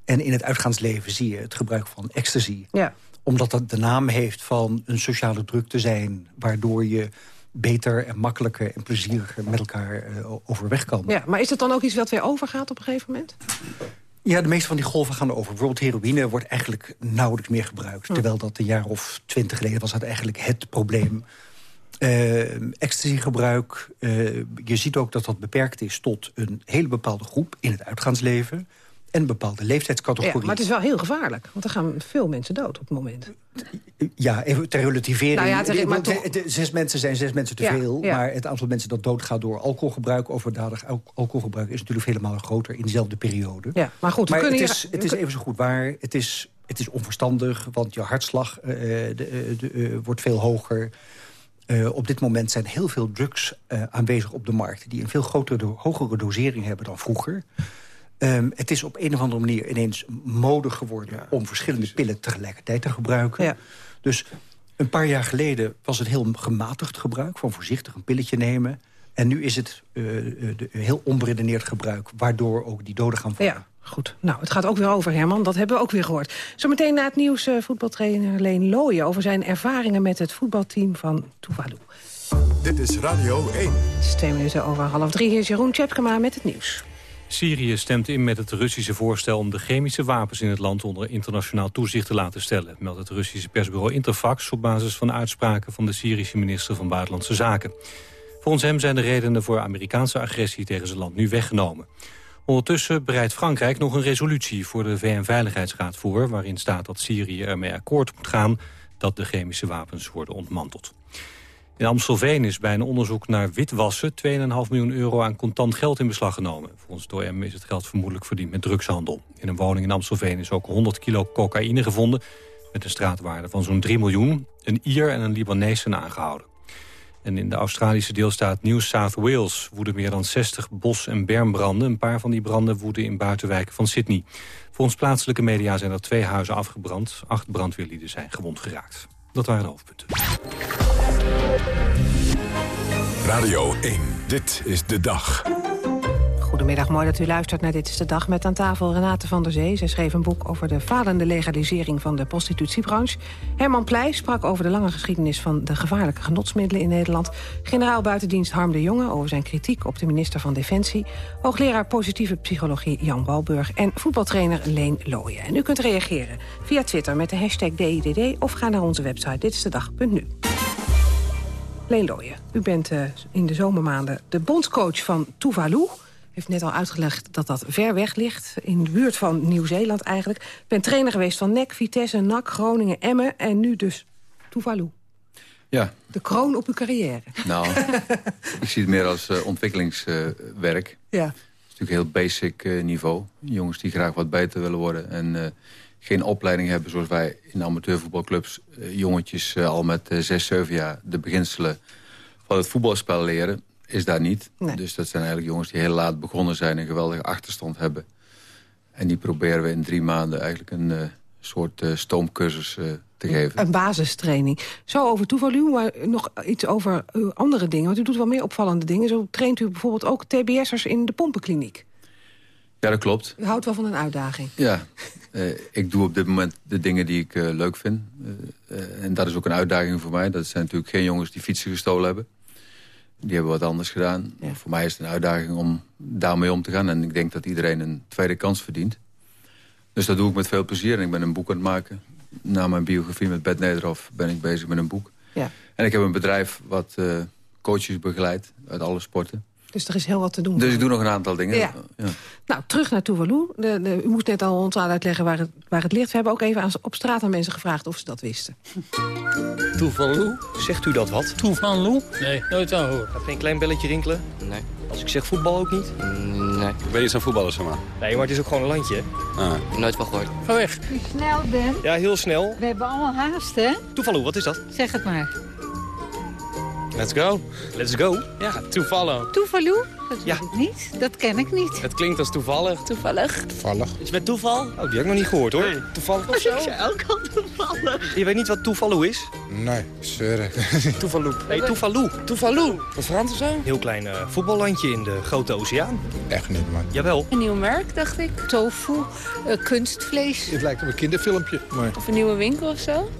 En in het uitgaansleven zie je het gebruik van ecstasy. Ja. Omdat dat de naam heeft van een sociale druk te zijn... waardoor je beter en makkelijker en plezieriger met elkaar uh, overweg kan. Ja, maar is het dan ook iets wat weer overgaat op een gegeven moment? Ja, de meeste van die golven gaan over. Bijvoorbeeld heroïne wordt eigenlijk nauwelijks meer gebruikt. Hm. Terwijl dat een jaar of twintig geleden was dat eigenlijk het probleem. Uh, ecstasygebruik, uh, je ziet ook dat dat beperkt is tot een hele bepaalde groep in het uitgaansleven en bepaalde leeftijdscategorie. Ja, maar het is wel heel gevaarlijk, want er gaan veel mensen dood op het moment. Ja, even ter relativering. Nou ja, ter, maar toch... Zes mensen zijn zes mensen te veel. Maar het aantal mensen dat doodgaat door alcoholgebruik... overdadig alcoholgebruik is natuurlijk helemaal groter in dezelfde periode. Ja, maar goed, maar het, hier... is, het is even zo goed waar. Het is, het is onverstandig, want je hartslag uh, de, de, uh, wordt veel hoger... Uh, op dit moment zijn heel veel drugs aanwezig op de markt... die een veel grotere, hogere dosering hebben dan vroeger. Um, het is op een of andere manier ineens mode geworden... om verschillende pillen tegelijkertijd te gebruiken. Ja. Dus een paar jaar geleden was het heel gematigd gebruik... van voorzichtig een pilletje nemen. En nu is het uh, de, heel onberedeneerd gebruik... waardoor ook die doden gaan vallen. Ja. Goed, nou, het gaat ook weer over, Herman. Dat hebben we ook weer gehoord. Zometeen na het nieuws uh, voetbaltrainer Leen Looyen... over zijn ervaringen met het voetbalteam van Tuvalu. Dit is Radio 1. Het is twee minuten over half drie. Hier is Jeroen Tjepkema met het nieuws. Syrië stemt in met het Russische voorstel om de chemische wapens in het land onder internationaal toezicht te laten stellen, meldt het Russische persbureau Interfax op basis van uitspraken van de Syrische minister van Buitenlandse Zaken. Volgens hem zijn de redenen voor Amerikaanse agressie tegen zijn land nu weggenomen. Ondertussen bereidt Frankrijk nog een resolutie voor de VN-veiligheidsraad voor... waarin staat dat Syrië ermee akkoord moet gaan dat de chemische wapens worden ontmanteld. In Amstelveen is bij een onderzoek naar witwassen 2,5 miljoen euro aan contant geld in beslag genomen. Volgens het OM is het geld vermoedelijk verdiend met drugshandel. In een woning in Amstelveen is ook 100 kilo cocaïne gevonden met een straatwaarde van zo'n 3 miljoen. Een Ier en een Libanees zijn aangehouden. En in de Australische deelstaat New South Wales woeden meer dan 60 bos- en bermbranden. Een paar van die branden woeden in buitenwijken van Sydney. Volgens plaatselijke media zijn er twee huizen afgebrand. Acht brandweerlieden zijn gewond geraakt. Dat waren de hoofdpunten. Radio 1, dit is de dag. Goedemiddag, mooi dat u luistert naar Dit is de Dag. Met aan tafel Renate van der Zee. Zij schreef een boek over de falende legalisering van de prostitutiebranche. Herman Pleij sprak over de lange geschiedenis van de gevaarlijke genotsmiddelen in Nederland. Generaal buitendienst Harm de Jonge over zijn kritiek op de minister van Defensie. Hoogleraar positieve psychologie Jan Walburg. En voetbaltrainer Leen Looyen. En u kunt reageren via Twitter met de hashtag DIDD of ga naar onze website ditistedag.nu. Leen Looyen, u bent uh, in de zomermaanden de bondscoach van Tuvalu heeft net al uitgelegd dat dat ver weg ligt. In de buurt van Nieuw-Zeeland eigenlijk. Ik ben trainer geweest van NEC, Vitesse, NAC, Groningen, Emmen... en nu dus Tuvalu. Ja. De kroon op uw carrière. Nou, ik zie het meer als uh, ontwikkelingswerk. Uh, ja. Het is natuurlijk heel basic uh, niveau. Jongens die graag wat beter willen worden. En eh, geen opleiding hebben zoals wij in amateurvoetbalclubs. jongetjes al met zes, zeven jaar de beginselen van het voetbalspel leren is daar niet. Dus dat zijn eigenlijk jongens die heel laat begonnen zijn... en een geweldige achterstand hebben. En die proberen we in drie maanden eigenlijk een uh, soort uh, stoomcursus uh, te geven. Een basistraining. Zo over Tuvalu, maar nog iets over andere dingen. Want u doet wel meer opvallende dingen. Zo traint u bijvoorbeeld ook TBS'ers in de pompenkliniek. Ja, dat klopt. U houdt wel van een uitdaging. Ja, ik doe op dit moment de dingen die ik leuk vind. en dat is ook een uitdaging voor mij. Dat zijn natuurlijk geen jongens die fietsen gestolen hebben. Die hebben wat anders gedaan. Voor mij is het een uitdaging om daarmee om te gaan. En ik denk dat iedereen een tweede kans verdient. Dus dat doe ik met veel plezier. En ik ben een boek aan het maken. Na mijn biografie met Bert Nederhoff ben ik bezig met een boek. Ja. En ik heb een bedrijf wat uh, coaches begeleidt uit alle sporten. Dus er is heel wat te doen. Dus ik doe nog een aantal dingen. Ja. Nou, terug naar Tuvalu. De, de, u moest net al ons aan uitleggen waar het, waar het ligt. We hebben ook even aan, op straat aan mensen gevraagd of ze dat wisten. Tuvalu? Zegt u dat wat? Tuvalu? Nee, nooit aan gehoord. Gaat geen klein belletje rinkelen? Nee. Als ik zeg voetbal ook niet? Nee. Ik ben niet zo'n voetballer, zeg maar. Nee, maar het is ook gewoon een landje. Ah. Nooit van gehoord. Ga weg. U snel bent. Ja, heel snel. We hebben allemaal haast, hè? Tuvalu, wat is dat? Zeg het maar. Let's go. Let's go. Ja, toevallig. Tuvalu? Dat weet ik niet. Dat ken ik niet. Het klinkt als toevallig. Toevallig. Toevallig. Iets met toeval? Oh, die heb ik nog niet gehoord, hoor. Nee. Toevallig of zo? Ik zei ook al toevallig. Je weet niet wat toevalu is? Nee, zeuren. Toevalu. Nee, toevalu. Toevalu. Wat Frans of zo? Heel klein uh, voetballandje in de grote oceaan. Echt niet, man. Jawel. Een nieuw merk, dacht ik. Tofu, uh, kunstvlees. Dit lijkt op een kinderfilmpje. Maar... Of een nieuwe winkel of zo.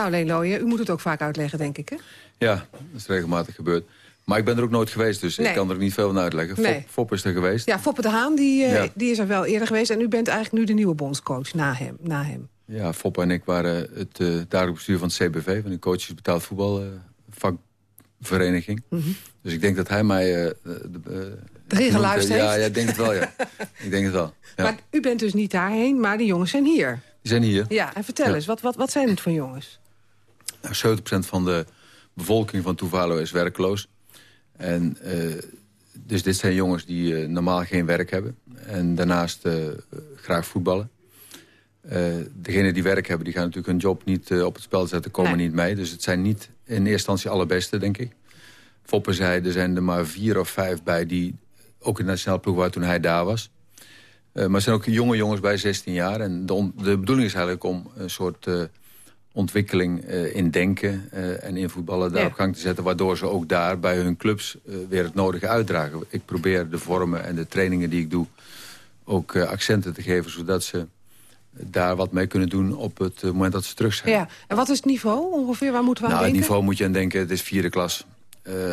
Nou, Lelooien, u moet het ook vaak uitleggen, denk ik, hè? Ja, dat is regelmatig gebeurd. Maar ik ben er ook nooit geweest, dus Nee. ik kan er ook niet veel van uitleggen. Fop, Nee. Fop is er geweest. Ja, Foppe de Haan, die, eh, Ja. die is er wel eerder geweest. En u bent eigenlijk nu de nieuwe bondscoach na hem. Na hem. Ja, Fop en ik waren het uh, dagelijks bestuur van het CBV... van de Coaches Betaald Voetbal uh, vakvereniging. Dus ik denk dat hij mij... Uh, de, Erin geluisterd Ja, heeft? ja, ik denk het wel, ja. ik denk het wel. Ja. Maar u bent dus niet daarheen, maar de jongens zijn hier. Die zijn hier. Ja, en vertel Ja. eens, wat, wat, wat zijn het voor jongens? Nou, 70% van de bevolking van Tuvalu is werkloos. En, uh, dus dit zijn jongens die uh, normaal geen werk hebben. En daarnaast uh, graag voetballen. degenen die werk hebben, die gaan natuurlijk hun job niet op het spel zetten. Komen Nee. niet mee. Dus het zijn niet in eerste instantie allerbeste, denk ik. Foppe zei, er zijn er maar vier of vijf bij die ook in de nationale ploeg waren toen hij daar was. Uh, maar er zijn ook jonge jongens bij 16 jaar. En de, de bedoeling is eigenlijk om een soort uh, ontwikkeling uh, in denken uh, en in voetballen daar Ja. op gang te zetten. Waardoor ze ook daar bij hun clubs uh, weer het nodige uitdragen. Ik probeer de vormen en de trainingen die ik doe ook accenten te geven. Zodat ze daar wat mee kunnen doen op het moment dat ze terug zijn. Ja, en wat is het niveau ongeveer? Waar moeten we aan nou, het denken? niveau moet je aan denken, het is vierde klas.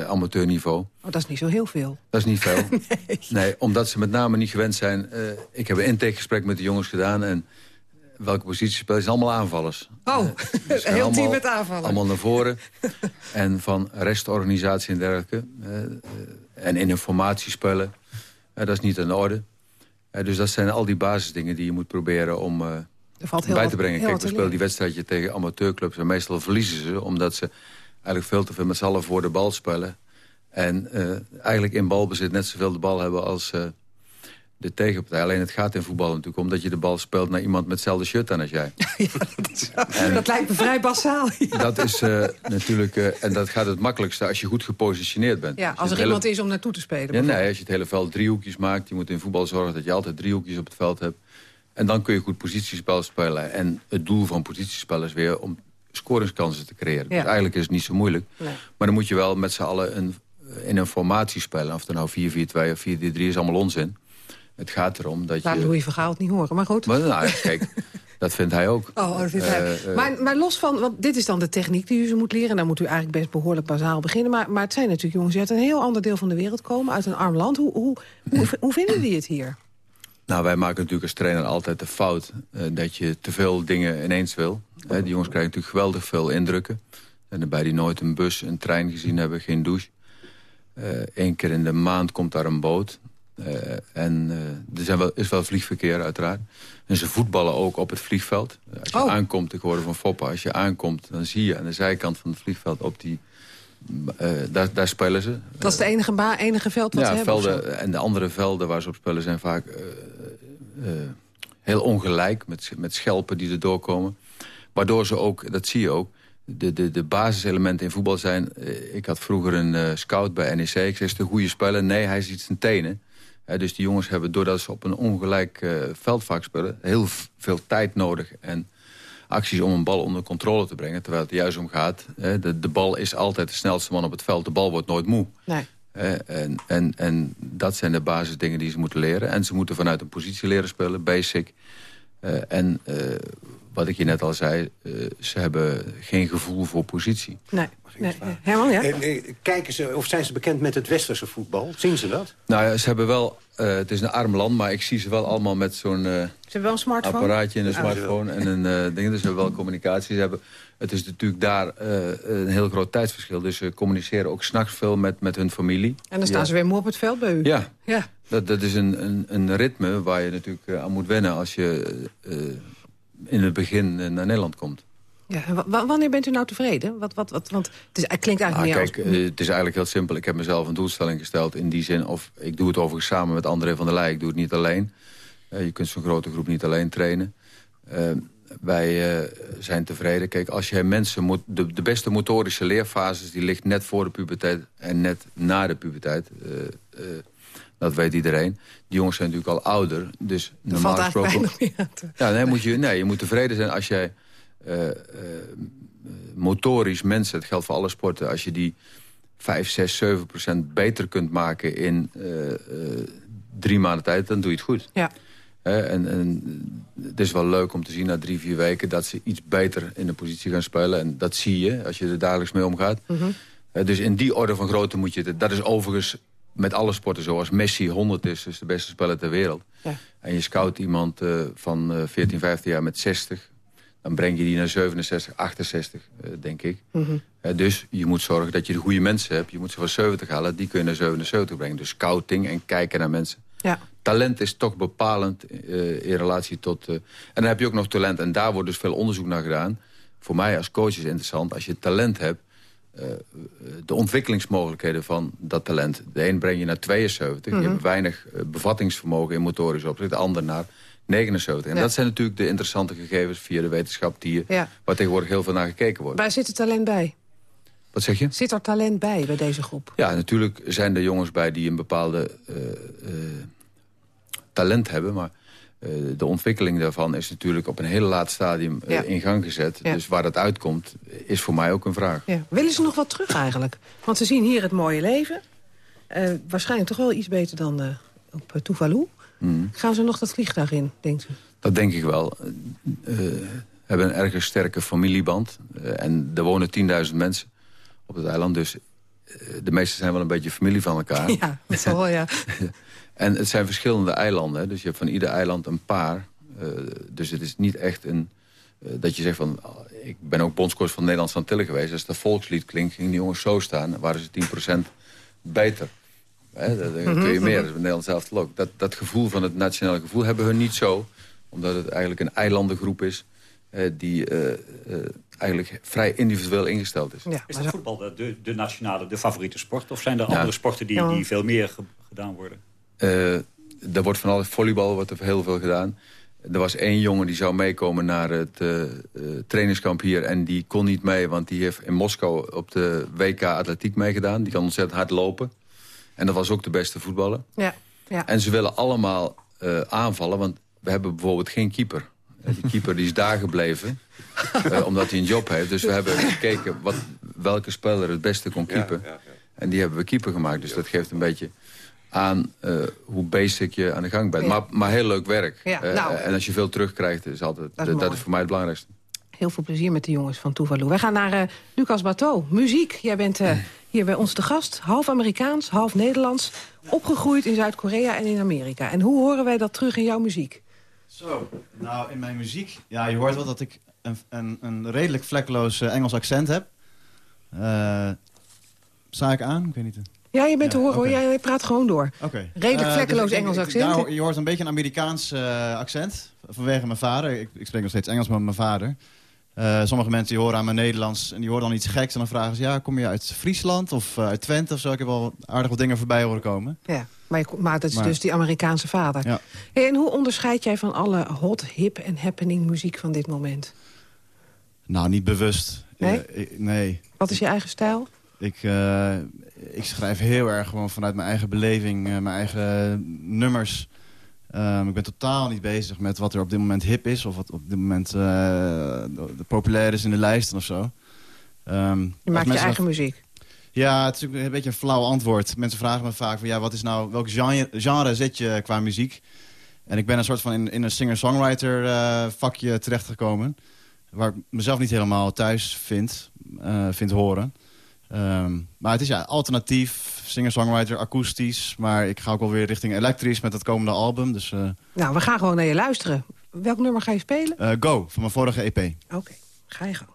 Amateurniveau. Oh, dat is niet zo heel veel. Dat is niet veel. nee. omdat ze met name niet gewend zijn. Ik heb een intakegesprek met de jongens gedaan. En welke positie spelen ze? Allemaal aanvallers. Oh, een heel team met aanvallen. Allemaal naar voren. en van restorganisatie en dergelijke. Uh, en in een formatie spelen. dat is niet de orde. dus dat zijn al die basisdingen die je moet proberen om valt heel bij wat- te brengen. Kijk, we spelen die wedstrijdje tegen amateurclubs. En meestal verliezen ze, omdat ze eigenlijk veel te veel met z'n allen voor de bal spelen. En uh, eigenlijk in balbezit net zoveel de bal hebben als uh, de tegenpartij. Alleen het gaat in voetbal natuurlijk om dat je de bal speelt naar iemand met hetzelfde shirt aan als jij. En- Dat lijkt me vrij basaal. Dat is uh, natuurlijk, uh, en dat gaat het makkelijkste als je goed gepositioneerd bent. Ja, als er iemand is om naartoe te spelen. Ja, nee, als je het hele veld driehoekjes maakt. Je moet in voetbal zorgen dat je altijd driehoekjes op het veld hebt. En dan kun je goed positiespel spelen. En het doel van positiespel is weer om scoringskansen te creëren. Ja. Dus eigenlijk is het niet zo moeilijk. Nee. Maar dan moet je wel met z'n allen een, in een formatie spelen. Of het nou 4-4-2 of 4-3 is allemaal onzin. Het gaat erom dat Laat je... Louis Vergaal het niet horen, maar goed. Maar nou, kijk, dat vindt hij ook. Oh, oh, dat vindt hij. Eh, eh, maar, maar los van, want dit is dan de techniek die u ze moet leren. Dan moet u eigenlijk best behoorlijk bazaal beginnen. Maar, maar het zijn natuurlijk jongens die uit een heel ander deel van de wereld komen. Uit een arm land. Hoe, hoe, hoe, hoe vinden die het hier? Nou, wij maken natuurlijk als trainer altijd de fout... eh, dat je te veel dingen ineens wil. Hè, die jongens krijgen natuurlijk geweldig veel indrukken. En daarbij die nooit een bus, een trein gezien hebben, geen douche. Eén keer in de maand komt daar een boot. Eh, en eh, er zijn wel, is wel vliegverkeer uiteraard. En ze voetballen ook op het vliegveld. Als je Oh. aankomt, ik hoorde van Foppa... als je aankomt, dan zie je aan de zijkant van het vliegveld... op die, eh, daar, daar spelen ze. Dat is het enige, ba enige veld wat ze Ja, hebben. of zo? velden en de andere velden waar ze op spelen zijn vaak heel ongelijk. Met, met schelpen die er doorkomen. Waardoor ze ook, dat zie je ook, de, de, de basiselementen in voetbal zijn... ik had vroeger een scout bij NEC. Ik zei, is het een goede speler? Nee, hij ziet zijn tenen. Dus die jongens hebben, doordat ze op een ongelijk eh, veld vaak spelen... heel veel tijd nodig en acties om een bal onder controle te brengen. Terwijl het er juist om gaat. De, de bal is altijd de snelste man op het veld. De bal wordt nooit moe. Nee. En, en, en dat zijn de basisdingen die ze moeten leren. En ze moeten vanuit een positie leren spelen, basic. Eh, en eh, wat ik je net al zei, eh, ze hebben geen gevoel voor positie. Nee. nee. Herman, ja? Eh, kijken ze, of zijn ze bekend met het westerse voetbal? Zien ze dat? Nou ja, ze hebben wel, eh, het is een arm land, maar ik zie ze wel allemaal met zo'n eh, Ze hebben wel een smartphone? apparaatje en een Ah, smartphone en een eh, ding. Dus ze hebben wel communicatie. Ze hebben, het is natuurlijk daar eh, een heel groot tijdsverschil. Dus ze communiceren ook s'nachts veel met, met hun familie. En dan staan Ja. ze weer moe op het veld bij u. Ja, Ja. dat, dat is een, een, een ritme waar je natuurlijk aan moet wennen... als je eh, in het begin eh, naar Nederland komt. Ja, wanneer bent u nou tevreden? Wat, wat, wat, want het, is, het klinkt Ah, eigenlijk kijk, meer als... eh, het is eigenlijk heel simpel. Ik heb mezelf een doelstelling gesteld in die zin... of ik doe het overigens samen met André van der Leij. Ik doe het niet alleen. Eh, je kunt zo'n grote groep niet alleen trainen. Wij zijn tevreden. Kijk, als jij mensen... Moet, de, de beste motorische leerfases die ligt net voor de puberteit... en net na de puberteit. Dat weet iedereen. Die jongens zijn natuurlijk al ouder. Dus er normaal gesproken... Ja, nee, moet je, nee, je moet tevreden zijn als jij eh, eh, motorisch mensen, het geldt voor alle sporten... als je die 5, 6, 7 procent beter kunt maken in eh, drie maanden tijd... dan doe je het goed. Ja. En, en het is wel leuk om te zien na drie, vier weken... dat ze iets beter in de positie gaan spelen. En dat zie je als je er dagelijks mee omgaat. Mhm. Dus in die orde van grootte moet je het... Dat is overigens met alle sporten zo. Als Messi 100 is, dus de beste speler ter wereld... Ja. en je scout iemand eh, van eh 14, 15 jaar met 60... dan breng je die naar 67, 68, eh, denk ik. Mhm. Eh, dus je moet zorgen dat je de goede mensen hebt. Je moet ze van 70 halen, die kun je naar 77 brengen. Dus scouting en kijken naar mensen. Ja. Talent is toch bepalend eh, in relatie tot... eh, en dan heb je ook nog talent. En daar wordt dus veel onderzoek naar gedaan. Voor mij als coach is het interessant. Als je talent hebt, eh, de ontwikkelingsmogelijkheden van dat talent. De een breng je naar 72. Mhm. Je hebt weinig eh, bevattingsvermogen in motorisch opzicht. De ander naar 79. En Ja. dat zijn natuurlijk de interessante gegevens via de wetenschap... Die, je- Ja. waar tegenwoordig heel veel naar gekeken wordt. Waar zit het talent bij? Wat zeg je? Zit er talent bij, bij deze groep? Ja, natuurlijk zijn er jongens bij die een bepaalde eh, eh, talent hebben. Maar eh, de ontwikkeling daarvan is natuurlijk op een heel laat stadium eh, Ja. in gang gezet. Ja. Dus waar dat uitkomt, is voor mij ook een vraag. Ja. Willen ze nog wat terug eigenlijk? Want ze zien hier het mooie leven. Eh, waarschijnlijk toch wel iets beter dan eh, op Tuvalu. Mm. Gaan ze nog dat vliegtuig in, denkt u? Dat denk ik wel. Eh, We hebben een erg sterke familieband. Eh, en er wonen 10.000 mensen op het eiland. Dus eh, de meesten zijn wel een beetje familie van elkaar. Ja, dat zal wel, ja. En het zijn verschillende eilanden. hè. Dus je hebt van ieder eiland een paar. Eh, dus het is niet echt een... eh, dat je zegt van... ah, ik ben ook bondscoach van Nederlands Antillen geweest. Als dat volkslied klinkt, gingen die jongens zo staan. Dan waren ze 10% beter. Hè, dat- dan kun je meer. Dat is Nederland zelf ook. Dat, dat gevoel van het nationale gevoel hebben hun niet zo. Omdat het eigenlijk een eilandengroep is... eh, die eigenlijk vrij individueel ingesteld is. Is dat voetbal de, de, de nationale, de favoriete sport? Of zijn er Ja. andere sporten die, die veel meer ge- gedaan worden? Eh, er wordt van alles volleybal wordt er heel veel gedaan. Er was één jongen die zou meekomen naar het eh, eh, trainingskamp hier... en die kon niet mee, want die heeft in Moskou op de WK Atletiek meegedaan. Die kan ontzettend hard lopen. En dat was ook de beste voetballer. Ja, ja. En ze willen allemaal eh, aanvallen, want we hebben bijvoorbeeld geen keeper. Die keeper die is daar gebleven, eh, omdat hij een job heeft. Dus we hebben gekeken wat, welke speler het beste kon keeper. En die hebben we keeper gemaakt. Dus dat geeft een beetje aan eh, hoe basic je aan de gang bent. Ja. Maar, maar heel leuk werk. Ja, Eh, nou. en als je veel terugkrijgt, is altijd, Dat dat, is dat, mooi. is voor mij het belangrijkste. Heel veel plezier met de jongens van Tuvalu. Wij gaan naar eh, Lucas Bateau. Muziek. Jij bent eh, hier bij ons te gast. Half Amerikaans, half Nederlands. Opgegroeid in Zuid-Korea en in Amerika. En hoe horen wij dat terug in jouw muziek? Zo, nou in mijn muziek... Ja, je hoort wel dat ik een, een, een redelijk vlekkeloos eh, Engels accent heb. Eh sta ik aan? Ik weet niet. Ja, je bent te horen hoor. Jij praat gewoon door. Redelijk Eh, vlekkeloos dus Engels accent. daar je hoort een beetje een Amerikaans eh, accent. Vanwege mijn vader. Ik, ik spreek nog steeds Engels met mijn vader. Eh, sommige mensen die horen aan mijn Nederlands en die horen dan iets geks. En dan vragen ze, ja, kom je uit Friesland of uit Twente of zo? Ik heb wel aardig wat dingen voorbij horen komen. Ja, maar, je, maar dat is Maar- dus die Amerikaanse vader. Ja. Hey, en hoe onderscheid jij van alle hot, hip en happening muziek van dit moment? Nou, niet bewust. Nee? Ik- nee. Wat is je eigen stijl? Ik, ik schrijf heel erg gewoon vanuit mijn eigen beleving, eh, mijn eigen nummers. Ehm, ik ben totaal niet bezig met wat er op dit moment hip is... of wat op dit moment eh, populair is in de lijsten of zo. Ehm, Je maakt je eigen muziek. Ja, het is ook een beetje een flauw antwoord. Mensen vragen me vaak van ja, wat is nou, welk genre, genre zet je qua muziek? En ik ben een soort van in, in een singer-songwriter eh, vakje terechtgekomen. Waar ik mezelf niet helemaal thuis vind, eh, vind horen. Ehm, maar het is ja alternatief, singer-songwriter, akoestisch. Maar ik ga ook wel weer richting elektrisch met het komende album. Dus eh, Nou, we gaan gewoon naar je luisteren. Welk nummer ga je spelen? eh, Go, van mijn vorige EP. Oké, ga je gang.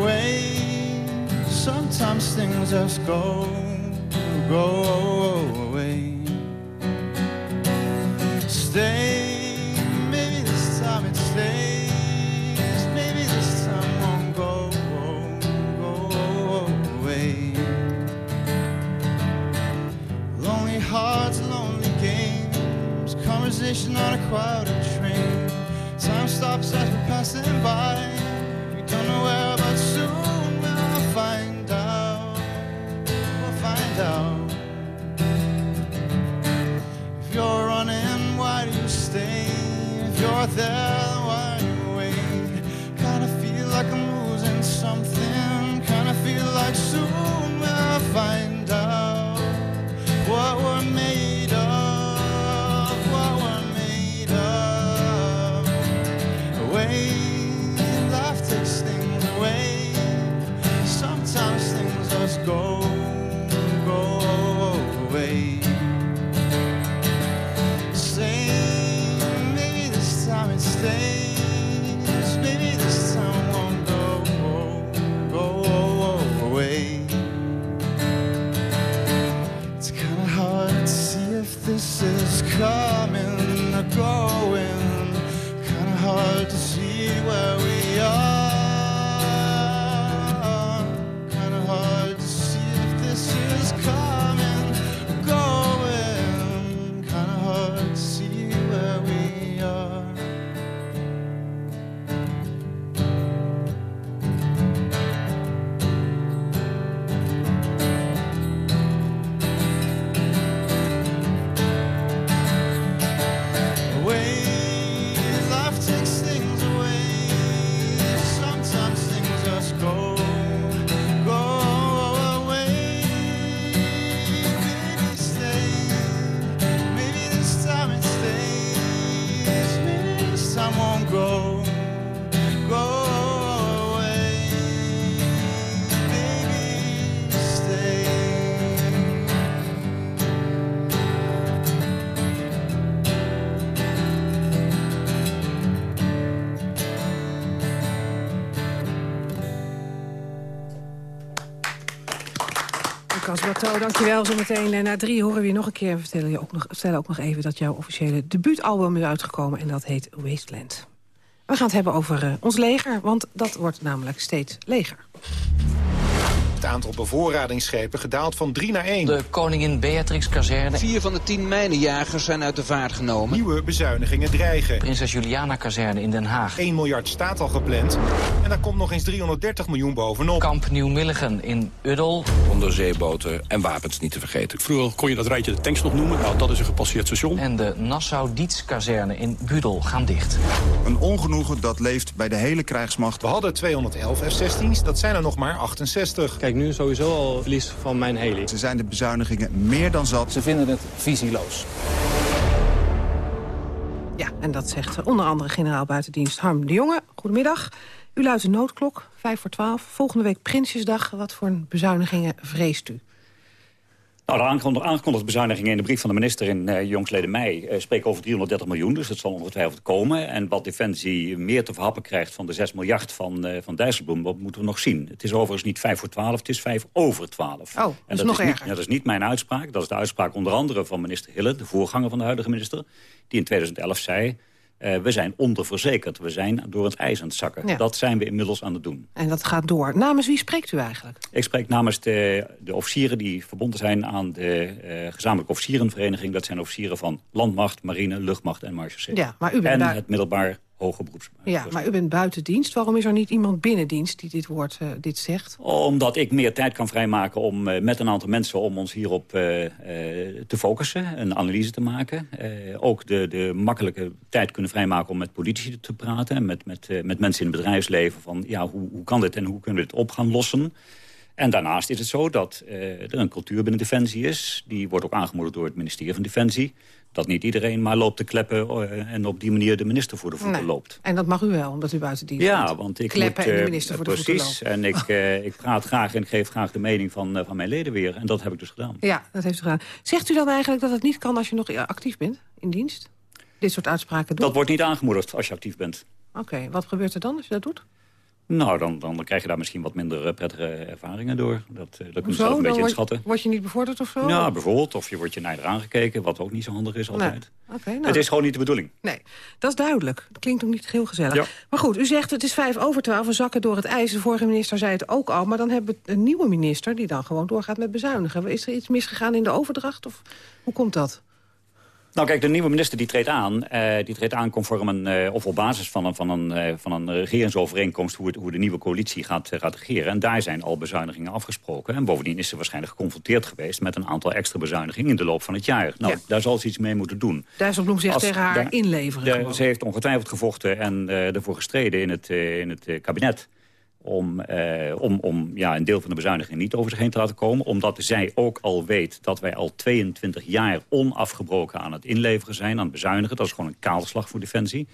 Away. Sometimes things just go, go away. Stay, maybe this time it stays. Maybe this time won't go, go away. Lonely hearts, lonely games. Conversation on a crowded train. Time stops as we're passing by. Out. If you're running, why do you stay? If you're there, Dankjewel. Zometeen eh, na drie horen we je nog een keer. We vertellen, je ook nog, vertellen ook nog even dat jouw officiële debuutalbum is uitgekomen. En dat heet Wasteland. We gaan het hebben over eh, ons leger, want dat wordt namelijk steeds leger. Het aantal bevoorradingsschepen gedaald van 3 naar 1. De koningin Beatrix kazerne. Vier van de tien mijnenjagers zijn uit de vaart genomen. Nieuwe bezuinigingen dreigen. Prinses Juliana kazerne in Den Haag. 1 miljard staat al gepland. En daar komt nog eens 330 miljoen bovenop. Kamp Nieuw-Milligen in Uddel. Onderzeeboten en wapens niet te vergeten. Vroeger kon je dat rijtje de tanks nog noemen. Nou, dat is een gepasseerd station. En de Nassau-Dietz-kazerne in Budel gaan dicht. Een ongenoegen dat leeft bij de hele krijgsmacht. We hadden 211 F-16's, dat zijn er nog maar 68. Kijk, nu sowieso al verlies van mijn heli. Ze zijn de bezuinigingen meer dan zat. Ze vinden het visieloos. Ja, en dat zegt onder andere generaal buitendienst Harm de Jonge. Goedemiddag. U luidt de noodklok, 5 voor 12. Volgende week Prinsjesdag. Wat voor bezuinigingen vreest u? Nou, de aangekondigde, aangekondigde bezuinigingen in de brief van de minister in eh, jongsleden mei eh, spreken over 330 miljoen, dus dat zal ongetwijfeld komen. En wat Defensie meer te verhappen krijgt van de 6 miljard van, eh van Dijsselbloem, dat moeten we nog zien. Het is overigens niet 5 voor 12, het is 5 over 12. Oh, dat en is nog niet, erger. ja, dat is niet mijn uitspraak, dat is de uitspraak onder andere van minister Hille, de voorganger van de huidige minister, die in 2011 zei... Eh, we zijn onderverzekerd. We zijn door het ijs aan het zakken. Ja. Dat zijn we inmiddels aan het doen. En dat gaat door. Namens wie spreekt u eigenlijk? Ik spreek namens de, de officieren die verbonden zijn aan de eh, gezamenlijke officierenvereniging. Dat zijn officieren van landmacht, marine, luchtmacht en marechaussee. Ja, maar u bent en bui- het middelbaar Ja, maar u bent buiten dienst. Waarom is er niet iemand binnen dienst die dit woord eh, dit zegt? Omdat ik meer tijd kan vrijmaken om eh, met een aantal mensen... om ons hierop eh, te focussen, een analyse te maken. Ook de, de makkelijke tijd kunnen vrijmaken om met politici te praten... en met, met, met mensen in het bedrijfsleven van ja, hoe, hoe kan dit en hoe kunnen we dit op gaan lossen... En daarnaast is het zo dat er een cultuur binnen Defensie is. Die wordt ook aangemoedigd door het ministerie van Defensie. Dat niet iedereen maar loopt te kleppen eh, en op die manier de minister voor de voeten Nee. loopt. En dat mag u wel, omdat u buiten dienst Ja, bent. want ik Kleppen moet, en de eh, minister voor de voeten Precies, en ik, eh, ik praat graag en ik geef graag de mening van, van mijn leden weer. En dat heb ik dus gedaan. Ja, dat heeft u gedaan. Zegt u dan eigenlijk dat het niet kan als je nog actief bent in dienst? Dit soort uitspraken doen? Dat wordt niet aangemoedigd als je actief bent. Oké, wat gebeurt er dan als je dat doet? Nou, dan, dan krijg je daar misschien wat minder eh, prettige ervaringen door. Dat, eh, dat kun je zelf een beetje inschatten. word je niet bevorderd of zo? Ja, bijvoorbeeld. Of je wordt je nijder aangekeken, wat ook niet zo handig is altijd. Nee. Oké, nou, Het is gewoon niet de bedoeling. Nee, dat is duidelijk. Dat klinkt ook niet heel gezellig. Ja. Maar goed, u zegt het is vijf over twaalf, we zakken door het ijs. De vorige minister zei het ook al. Maar dan hebben we een nieuwe minister die dan gewoon doorgaat met bezuinigen. Is er iets misgegaan in de overdracht? Of hoe komt dat? Nou kijk, de nieuwe minister die treedt aan. eh, die treedt aan conform een, eh, of op basis van een, van een, eh, van een regeringsovereenkomst... Hoe, het, hoe de nieuwe coalitie gaat, gaat regeren. En daar zijn al bezuinigingen afgesproken. En bovendien is ze waarschijnlijk geconfronteerd geweest... met een aantal extra bezuinigingen in de loop van het jaar. Nou, Ja. daar zal ze iets mee moeten doen. Dijsselbloem zegt Als- tegen haar daar- inleveren daar-. Ze heeft ongetwijfeld gevochten en ervoor gestreden in het, in het kabinet... om, eh, om, om ja, een deel van de bezuinigingen niet over zich heen te laten komen. Omdat zij ook al weet dat wij al 22 jaar onafgebroken aan het inleveren zijn... aan het bezuinigen. Dat is gewoon een kaalslag voor Defensie.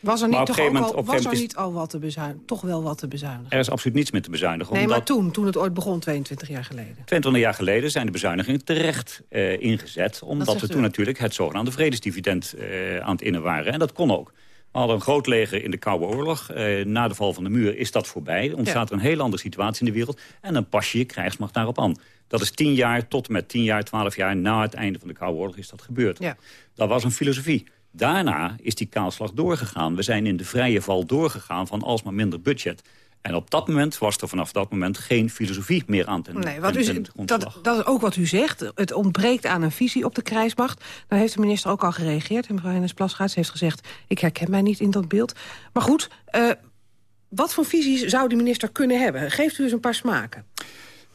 Was er niet, toch al, was er niet al wat te bezuinigen? Toch wel wat te bezuinigen? Er is absoluut niets meer te bezuinigen. Nee, omdat maar toen, toen het ooit begon, 22 jaar geleden. 22 jaar geleden zijn de bezuinigingen terecht eh, ingezet. Omdat we toen natuurlijk het zogenaamde vredesdividend eh, aan het innen waren. En dat kon ook. We hadden een groot leger in de Koude Oorlog. Eh, na de val van de muur is dat voorbij. Ontstaat er een hele andere situatie in de wereld. En dan pas je je krijgsmacht daarop aan. Dat is 10 jaar tot en met 10 jaar, 12 jaar na het einde van de Koude Oorlog is dat gebeurd. Ja. Dat was een filosofie. Daarna is die kaalslag doorgegaan. We zijn in de vrije val doorgegaan van alsmaar minder budget. En op dat moment was er vanaf dat moment geen filosofie meer aan Nee, wat u, ten dat, dat is ook wat u zegt. Het ontbreekt aan een visie op de krijgsmacht. Daar heeft de minister ook al gereageerd. En mevrouw Hennis Plasgaard heeft gezegd... ik herken mij niet in dat beeld. Maar goed, eh, wat voor visies zou die minister kunnen hebben? Geeft u eens een paar smaken.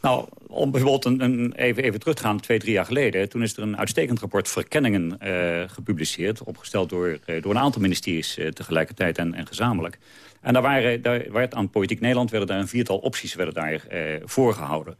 Nou, om bijvoorbeeld een, een, even, even terug te gaan, twee, drie jaar geleden... toen is er een uitstekend rapport Verkenningen eh, gepubliceerd... opgesteld door, eh, door een aantal ministeries tegelijkertijd en, en gezamenlijk. En daar, waren, daar werd aan Politiek Nederland werden daar een viertal opties werden daar, eh, voorgehouden.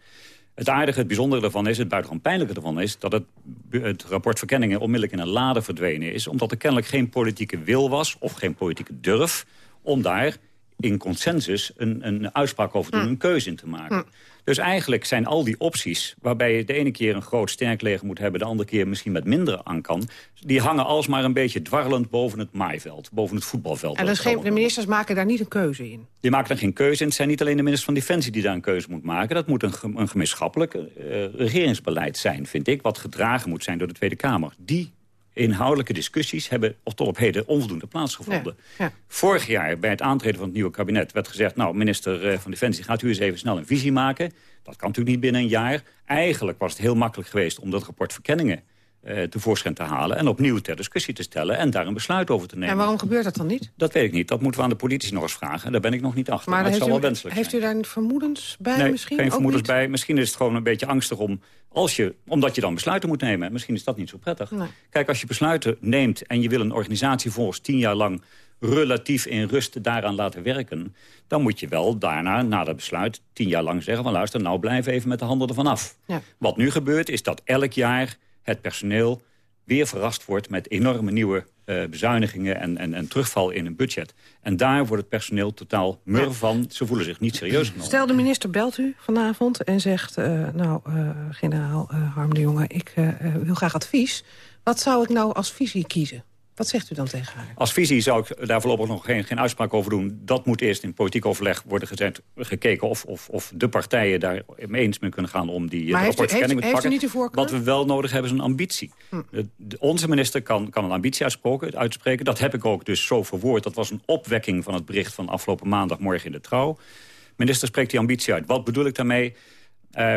Het aardige, het bijzondere daarvan is, het buitengewoon pijnlijke ervan is... dat het, het rapport Verkenningen onmiddellijk in een lade verdwenen is... omdat er kennelijk geen politieke wil was of geen politieke durf... om daar in consensus een, een uitspraak over doen, een keuze in te maken. Dus eigenlijk zijn al die opties, waarbij je de ene keer een groot sterk leger moet hebben... de andere keer misschien met minder aan kan... die hangen alsmaar een beetje dwarrelend boven het maaiveld, boven het voetbalveld. En dus geen, de ministers maken daar niet een keuze in. die maken er geen keuze in. Het zijn niet alleen de minister van Defensie die daar een keuze moet maken. Dat moet een, een gemeenschappelijk eh, regeringsbeleid zijn, vind ik. Wat gedragen moet zijn door de Tweede Kamer. Die inhoudelijke discussies hebben of tot op heden onvoldoende plaatsgevonden. Ja. Vorig jaar bij het aantreden van het nieuwe kabinet werd gezegd... nou, minister eh, van Defensie, gaat u eens even snel een visie maken. Dat kan natuurlijk niet binnen een jaar. Eigenlijk was het heel makkelijk geweest om dat rapport verkenningen tevoorschijn te halen... en opnieuw ter discussie te stellen en daar een besluit over te nemen. En waarom gebeurt dat dan niet? Dat weet ik niet. Dat moeten we aan de politici nog eens vragen. En daar ben ik nog niet achter. Maar het wel u, wenselijk heeft zijn. u daar vermoedens bij Nee, misschien? geen vermoedens niet? bij. Misschien is het gewoon een beetje angstig om... Als je, omdat je dan besluiten moet nemen. Misschien is dat niet zo prettig. Nee. Kijk, als je besluiten neemt en je wil een organisatie volgens tien jaar lang relatief in rust daaraan laten werken... dan moet je wel daarna, na dat besluit, tien jaar lang zeggen... van luister, nou blijf even met de handen ervan af. Ja. Wat nu gebeurt, is dat elk jaar het personeel weer verrast wordt... met enorme nieuwe eh, bezuinigingen en, en, en terugval in een budget. En daar wordt het personeel totaal mur van. Ze voelen zich niet serieus genomen. Stel, de minister belt u vanavond en zegt... eh, nou, eh, generaal Harm de Jonge, ik wil graag advies. Wat zou ik nou als visie kiezen? Wat zegt u dan tegen haar? Als visie zou ik daar voorlopig nog geen, geen uitspraak over doen. Dat moet eerst in politiek overleg worden gezet, gekeken... Of, of, of de partijen daar eens mee kunnen gaan om die Maar rapportkenning heeft- te pakken. niet? Wat we wel nodig hebben is een ambitie. Hm. De- de- onze minister kan, kan een ambitie uitsproken, uitspreken. Dat heb ik ook dus zo verwoord. Dat was een opwekking van het bericht van afgelopen maandag... morgen in de Trouw. Minister spreekt die ambitie uit. Wat bedoel ik daarmee? Eh,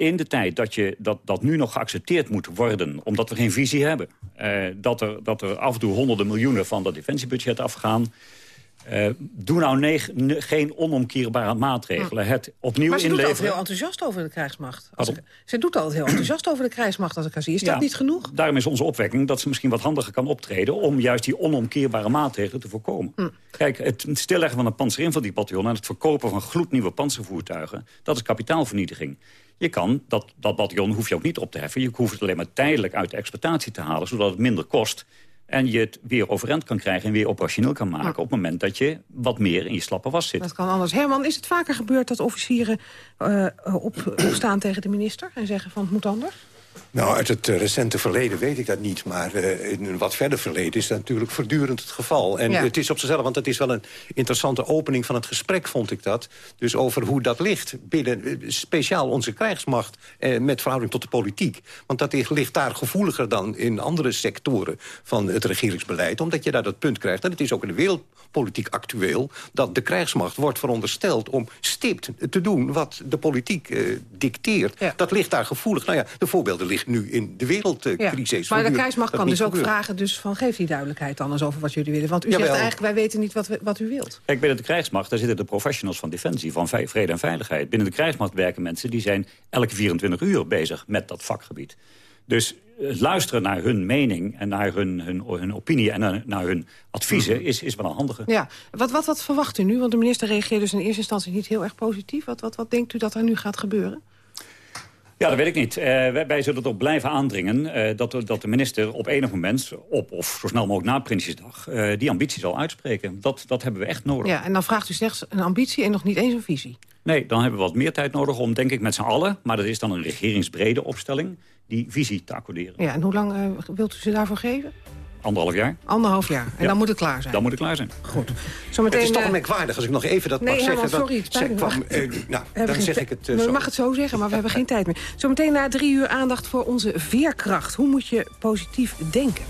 in de tijd dat, je, dat, dat nu nog geaccepteerd moet worden... omdat we geen visie hebben... eh, dat, er, dat er af en toe honderden miljoenen van dat defensiebudget afgaan... eh, doe nou ne- geen onomkeerbare maatregelen. Het opnieuw maar ze doet altijd heel enthousiast over de krijgsmacht. Als Pardon? ik, ze doet altijd heel enthousiast over de krijgsmacht als ik haar zie. Is Ja. dat niet genoeg? Daarom is onze opwekking dat ze misschien wat handiger kan optreden... om juist die onomkeerbare maatregelen te voorkomen. Hm. Kijk, het stilleggen van een panzerinfanteriebataljon... en het verkopen van gloednieuwe panzervoertuigen... dat is kapitaalvernietiging. Je kan, dat, dat bataljon hoef je ook niet op te heffen. Je hoeft het alleen maar tijdelijk uit de exploitatie te halen... zodat het minder kost en je het weer overeind kan krijgen... en weer operationeel kan maken... op het moment dat je wat meer in je slappe was zit. Dat kan anders. Herman, is het vaker gebeurd dat officieren eh, op, opstaan tegen de minister... en zeggen van het moet anders? Nou, uit het eh, recente verleden weet ik dat niet. Maar eh, in een wat verder verleden is dat natuurlijk voortdurend het geval. En Ja. het is op zichzelf, want het is wel een interessante opening van het gesprek, vond ik dat. Dus over hoe dat ligt binnen eh, speciaal onze krijgsmacht... Met verhouding tot de politiek. Want dat ligt- daar gevoeliger dan in andere sectoren van het regeringsbeleid. Omdat je daar dat punt krijgt. En het is ook in de wereldpolitiek actueel... dat de krijgsmacht wordt verondersteld om stipt te doen... wat de politiek dicteert. Dat ligt daar gevoelig. Nou ja, de voorbeelden liggen nu in de wereldcrisis. Maar de krijgsmacht kan dus ook vragen... dus van geef die duidelijkheid anders over wat jullie willen. Want u Jawel. zegt eigenlijk, wij weten niet wat, wat u wilt. Kijk, binnen de krijgsmacht, daar zitten de professionals van defensie... van vrede en veiligheid. Binnen de krijgsmacht werken mensen... die zijn elke 24 uur bezig met dat vakgebied. Dus het luisteren naar hun mening en naar hun, hun, hun opinie... en naar, naar hun adviezen is, is wel een handige. Ja, wat, wat, wat verwacht u nu? Want de minister reageert dus in eerste instantie niet heel erg positief. Wat, wat, wat denkt u dat er nu gaat gebeuren? Ja, dat weet ik niet. Eh, wij, wij zullen erop blijven aandringen eh, dat, de- dat de minister op enig moment... op of zo snel mogelijk na Prinsjesdag eh, die ambitie zal uitspreken. Dat, dat hebben we echt nodig. Ja, en dan vraagt u slechts een ambitie en nog niet eens een visie. Nee, dan hebben we wat meer tijd nodig om, denk ik, met z'n allen... maar dat is dan een regeringsbrede opstelling... die visie te accorderen. Ja, en hoe lang wilt u ze daarvoor geven? Anderhalf jaar. Anderhalf jaar. En Ja. dan moet het klaar zijn. Dan moet het klaar zijn. Goed. Zometeen, het is toch eh, merkwaardig als ik nog even dat Nee, mag Herman, zeggen. sorry, het dat, spijt kwam, eh, nou, dan geen zeg ik het eh, U zo. mag het zo zeggen, maar we hebben geen tijd meer. Zometeen na drie uur aandacht voor onze veerkracht. Hoe moet je positief denken?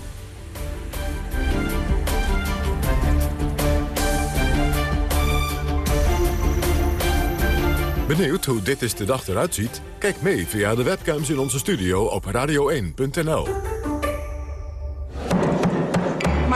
Benieuwd hoe dit is de dag eruit ziet? Kijk mee via de webcams in onze studio op radio1.nl.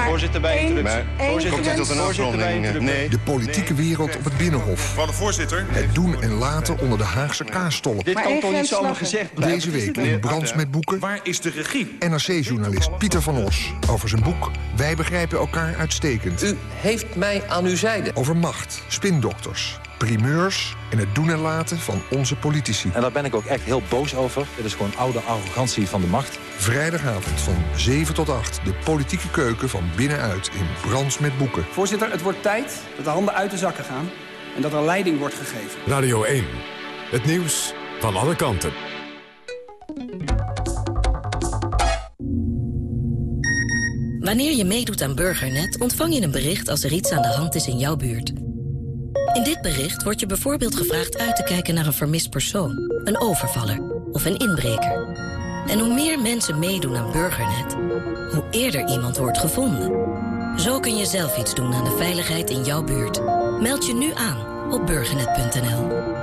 Voorzitter bij interruptie. Voorzitter, Komt dit tot een afronding? Nee. De politieke wereld op het Binnenhof. Van de voorzitter. Het doen en laten onder de Haagse kaasstolp. Dit kan toch niet zomaar gezegd blijven? Deze week in Brands met Boeken... Waar is de regie? NRC-journalist Pieter van Os over zijn boek... Wij begrijpen elkaar uitstekend. U heeft mij aan uw zijde. Over macht, spindokters, primeurs en het doen en laten van onze politici. En daar ben ik ook echt heel boos over. Dit is gewoon oude arrogantie van de macht. Vrijdagavond van 7 tot 8. De politieke keuken van binnenuit in Brands met Boeken. Voorzitter, het wordt tijd dat de handen uit de zakken gaan... en dat er leiding wordt gegeven. Radio 1. Het nieuws van alle kanten. Wanneer je meedoet aan Burgernet ontvang je een bericht als er iets aan de hand is in jouw buurt. In dit bericht wordt je bijvoorbeeld gevraagd uit te kijken naar een vermist persoon, een overvaller of een inbreker. En hoe meer mensen meedoen aan Burgernet, hoe eerder iemand wordt gevonden. Zo kun je zelf iets doen aan de veiligheid in jouw buurt. Meld je nu aan op burgernet.nl.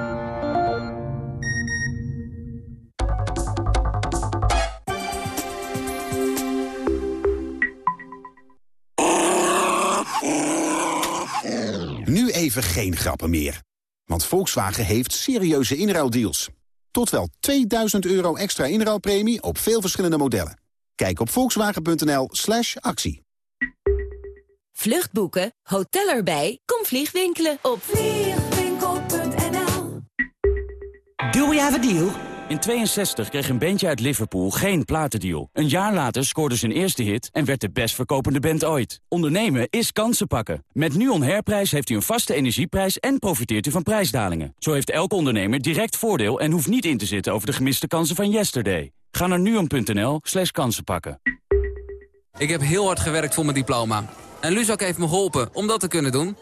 even geen grappen meer. Want Volkswagen heeft serieuze inruildeals. Tot wel 2000 euro extra inruilpremie op veel verschillende modellen. Kijk op volkswagen.nl slash actie. Vluchtboeken, hotel erbij, kom vliegwinkelen op vliegwinkel.nl Do we have a deal? In 62 kreeg een bandje uit Liverpool geen platendeal. Een jaar later scoorde zijn eerste hit en werd de best verkopende band ooit. Ondernemen is kansen pakken. Met NUON Herprijs heeft u een vaste energieprijs en profiteert u van prijsdalingen. Zo heeft elke ondernemer direct voordeel en hoeft niet in te zitten over de gemiste kansen van yesterday. Ga naar nuon.nl slash kansen pakken. Ik heb heel hard gewerkt voor mijn diploma. En Luzak heeft me geholpen om dat te kunnen doen.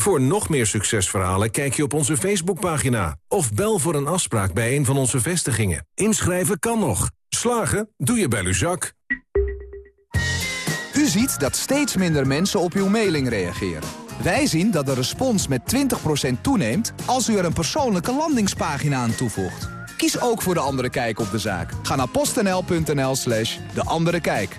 Voor nog meer succesverhalen kijk je op onze Facebookpagina. Of bel voor een afspraak bij een van onze vestigingen. Inschrijven kan nog. Slagen doe je bij Luzak. U ziet dat steeds minder mensen op uw mailing reageren. Wij zien dat de respons met 20% toeneemt als u er een persoonlijke landingspagina aan toevoegt. Kies ook voor De Andere Kijk op de zaak. Ga naar postnl.nl slash De Andere Kijk.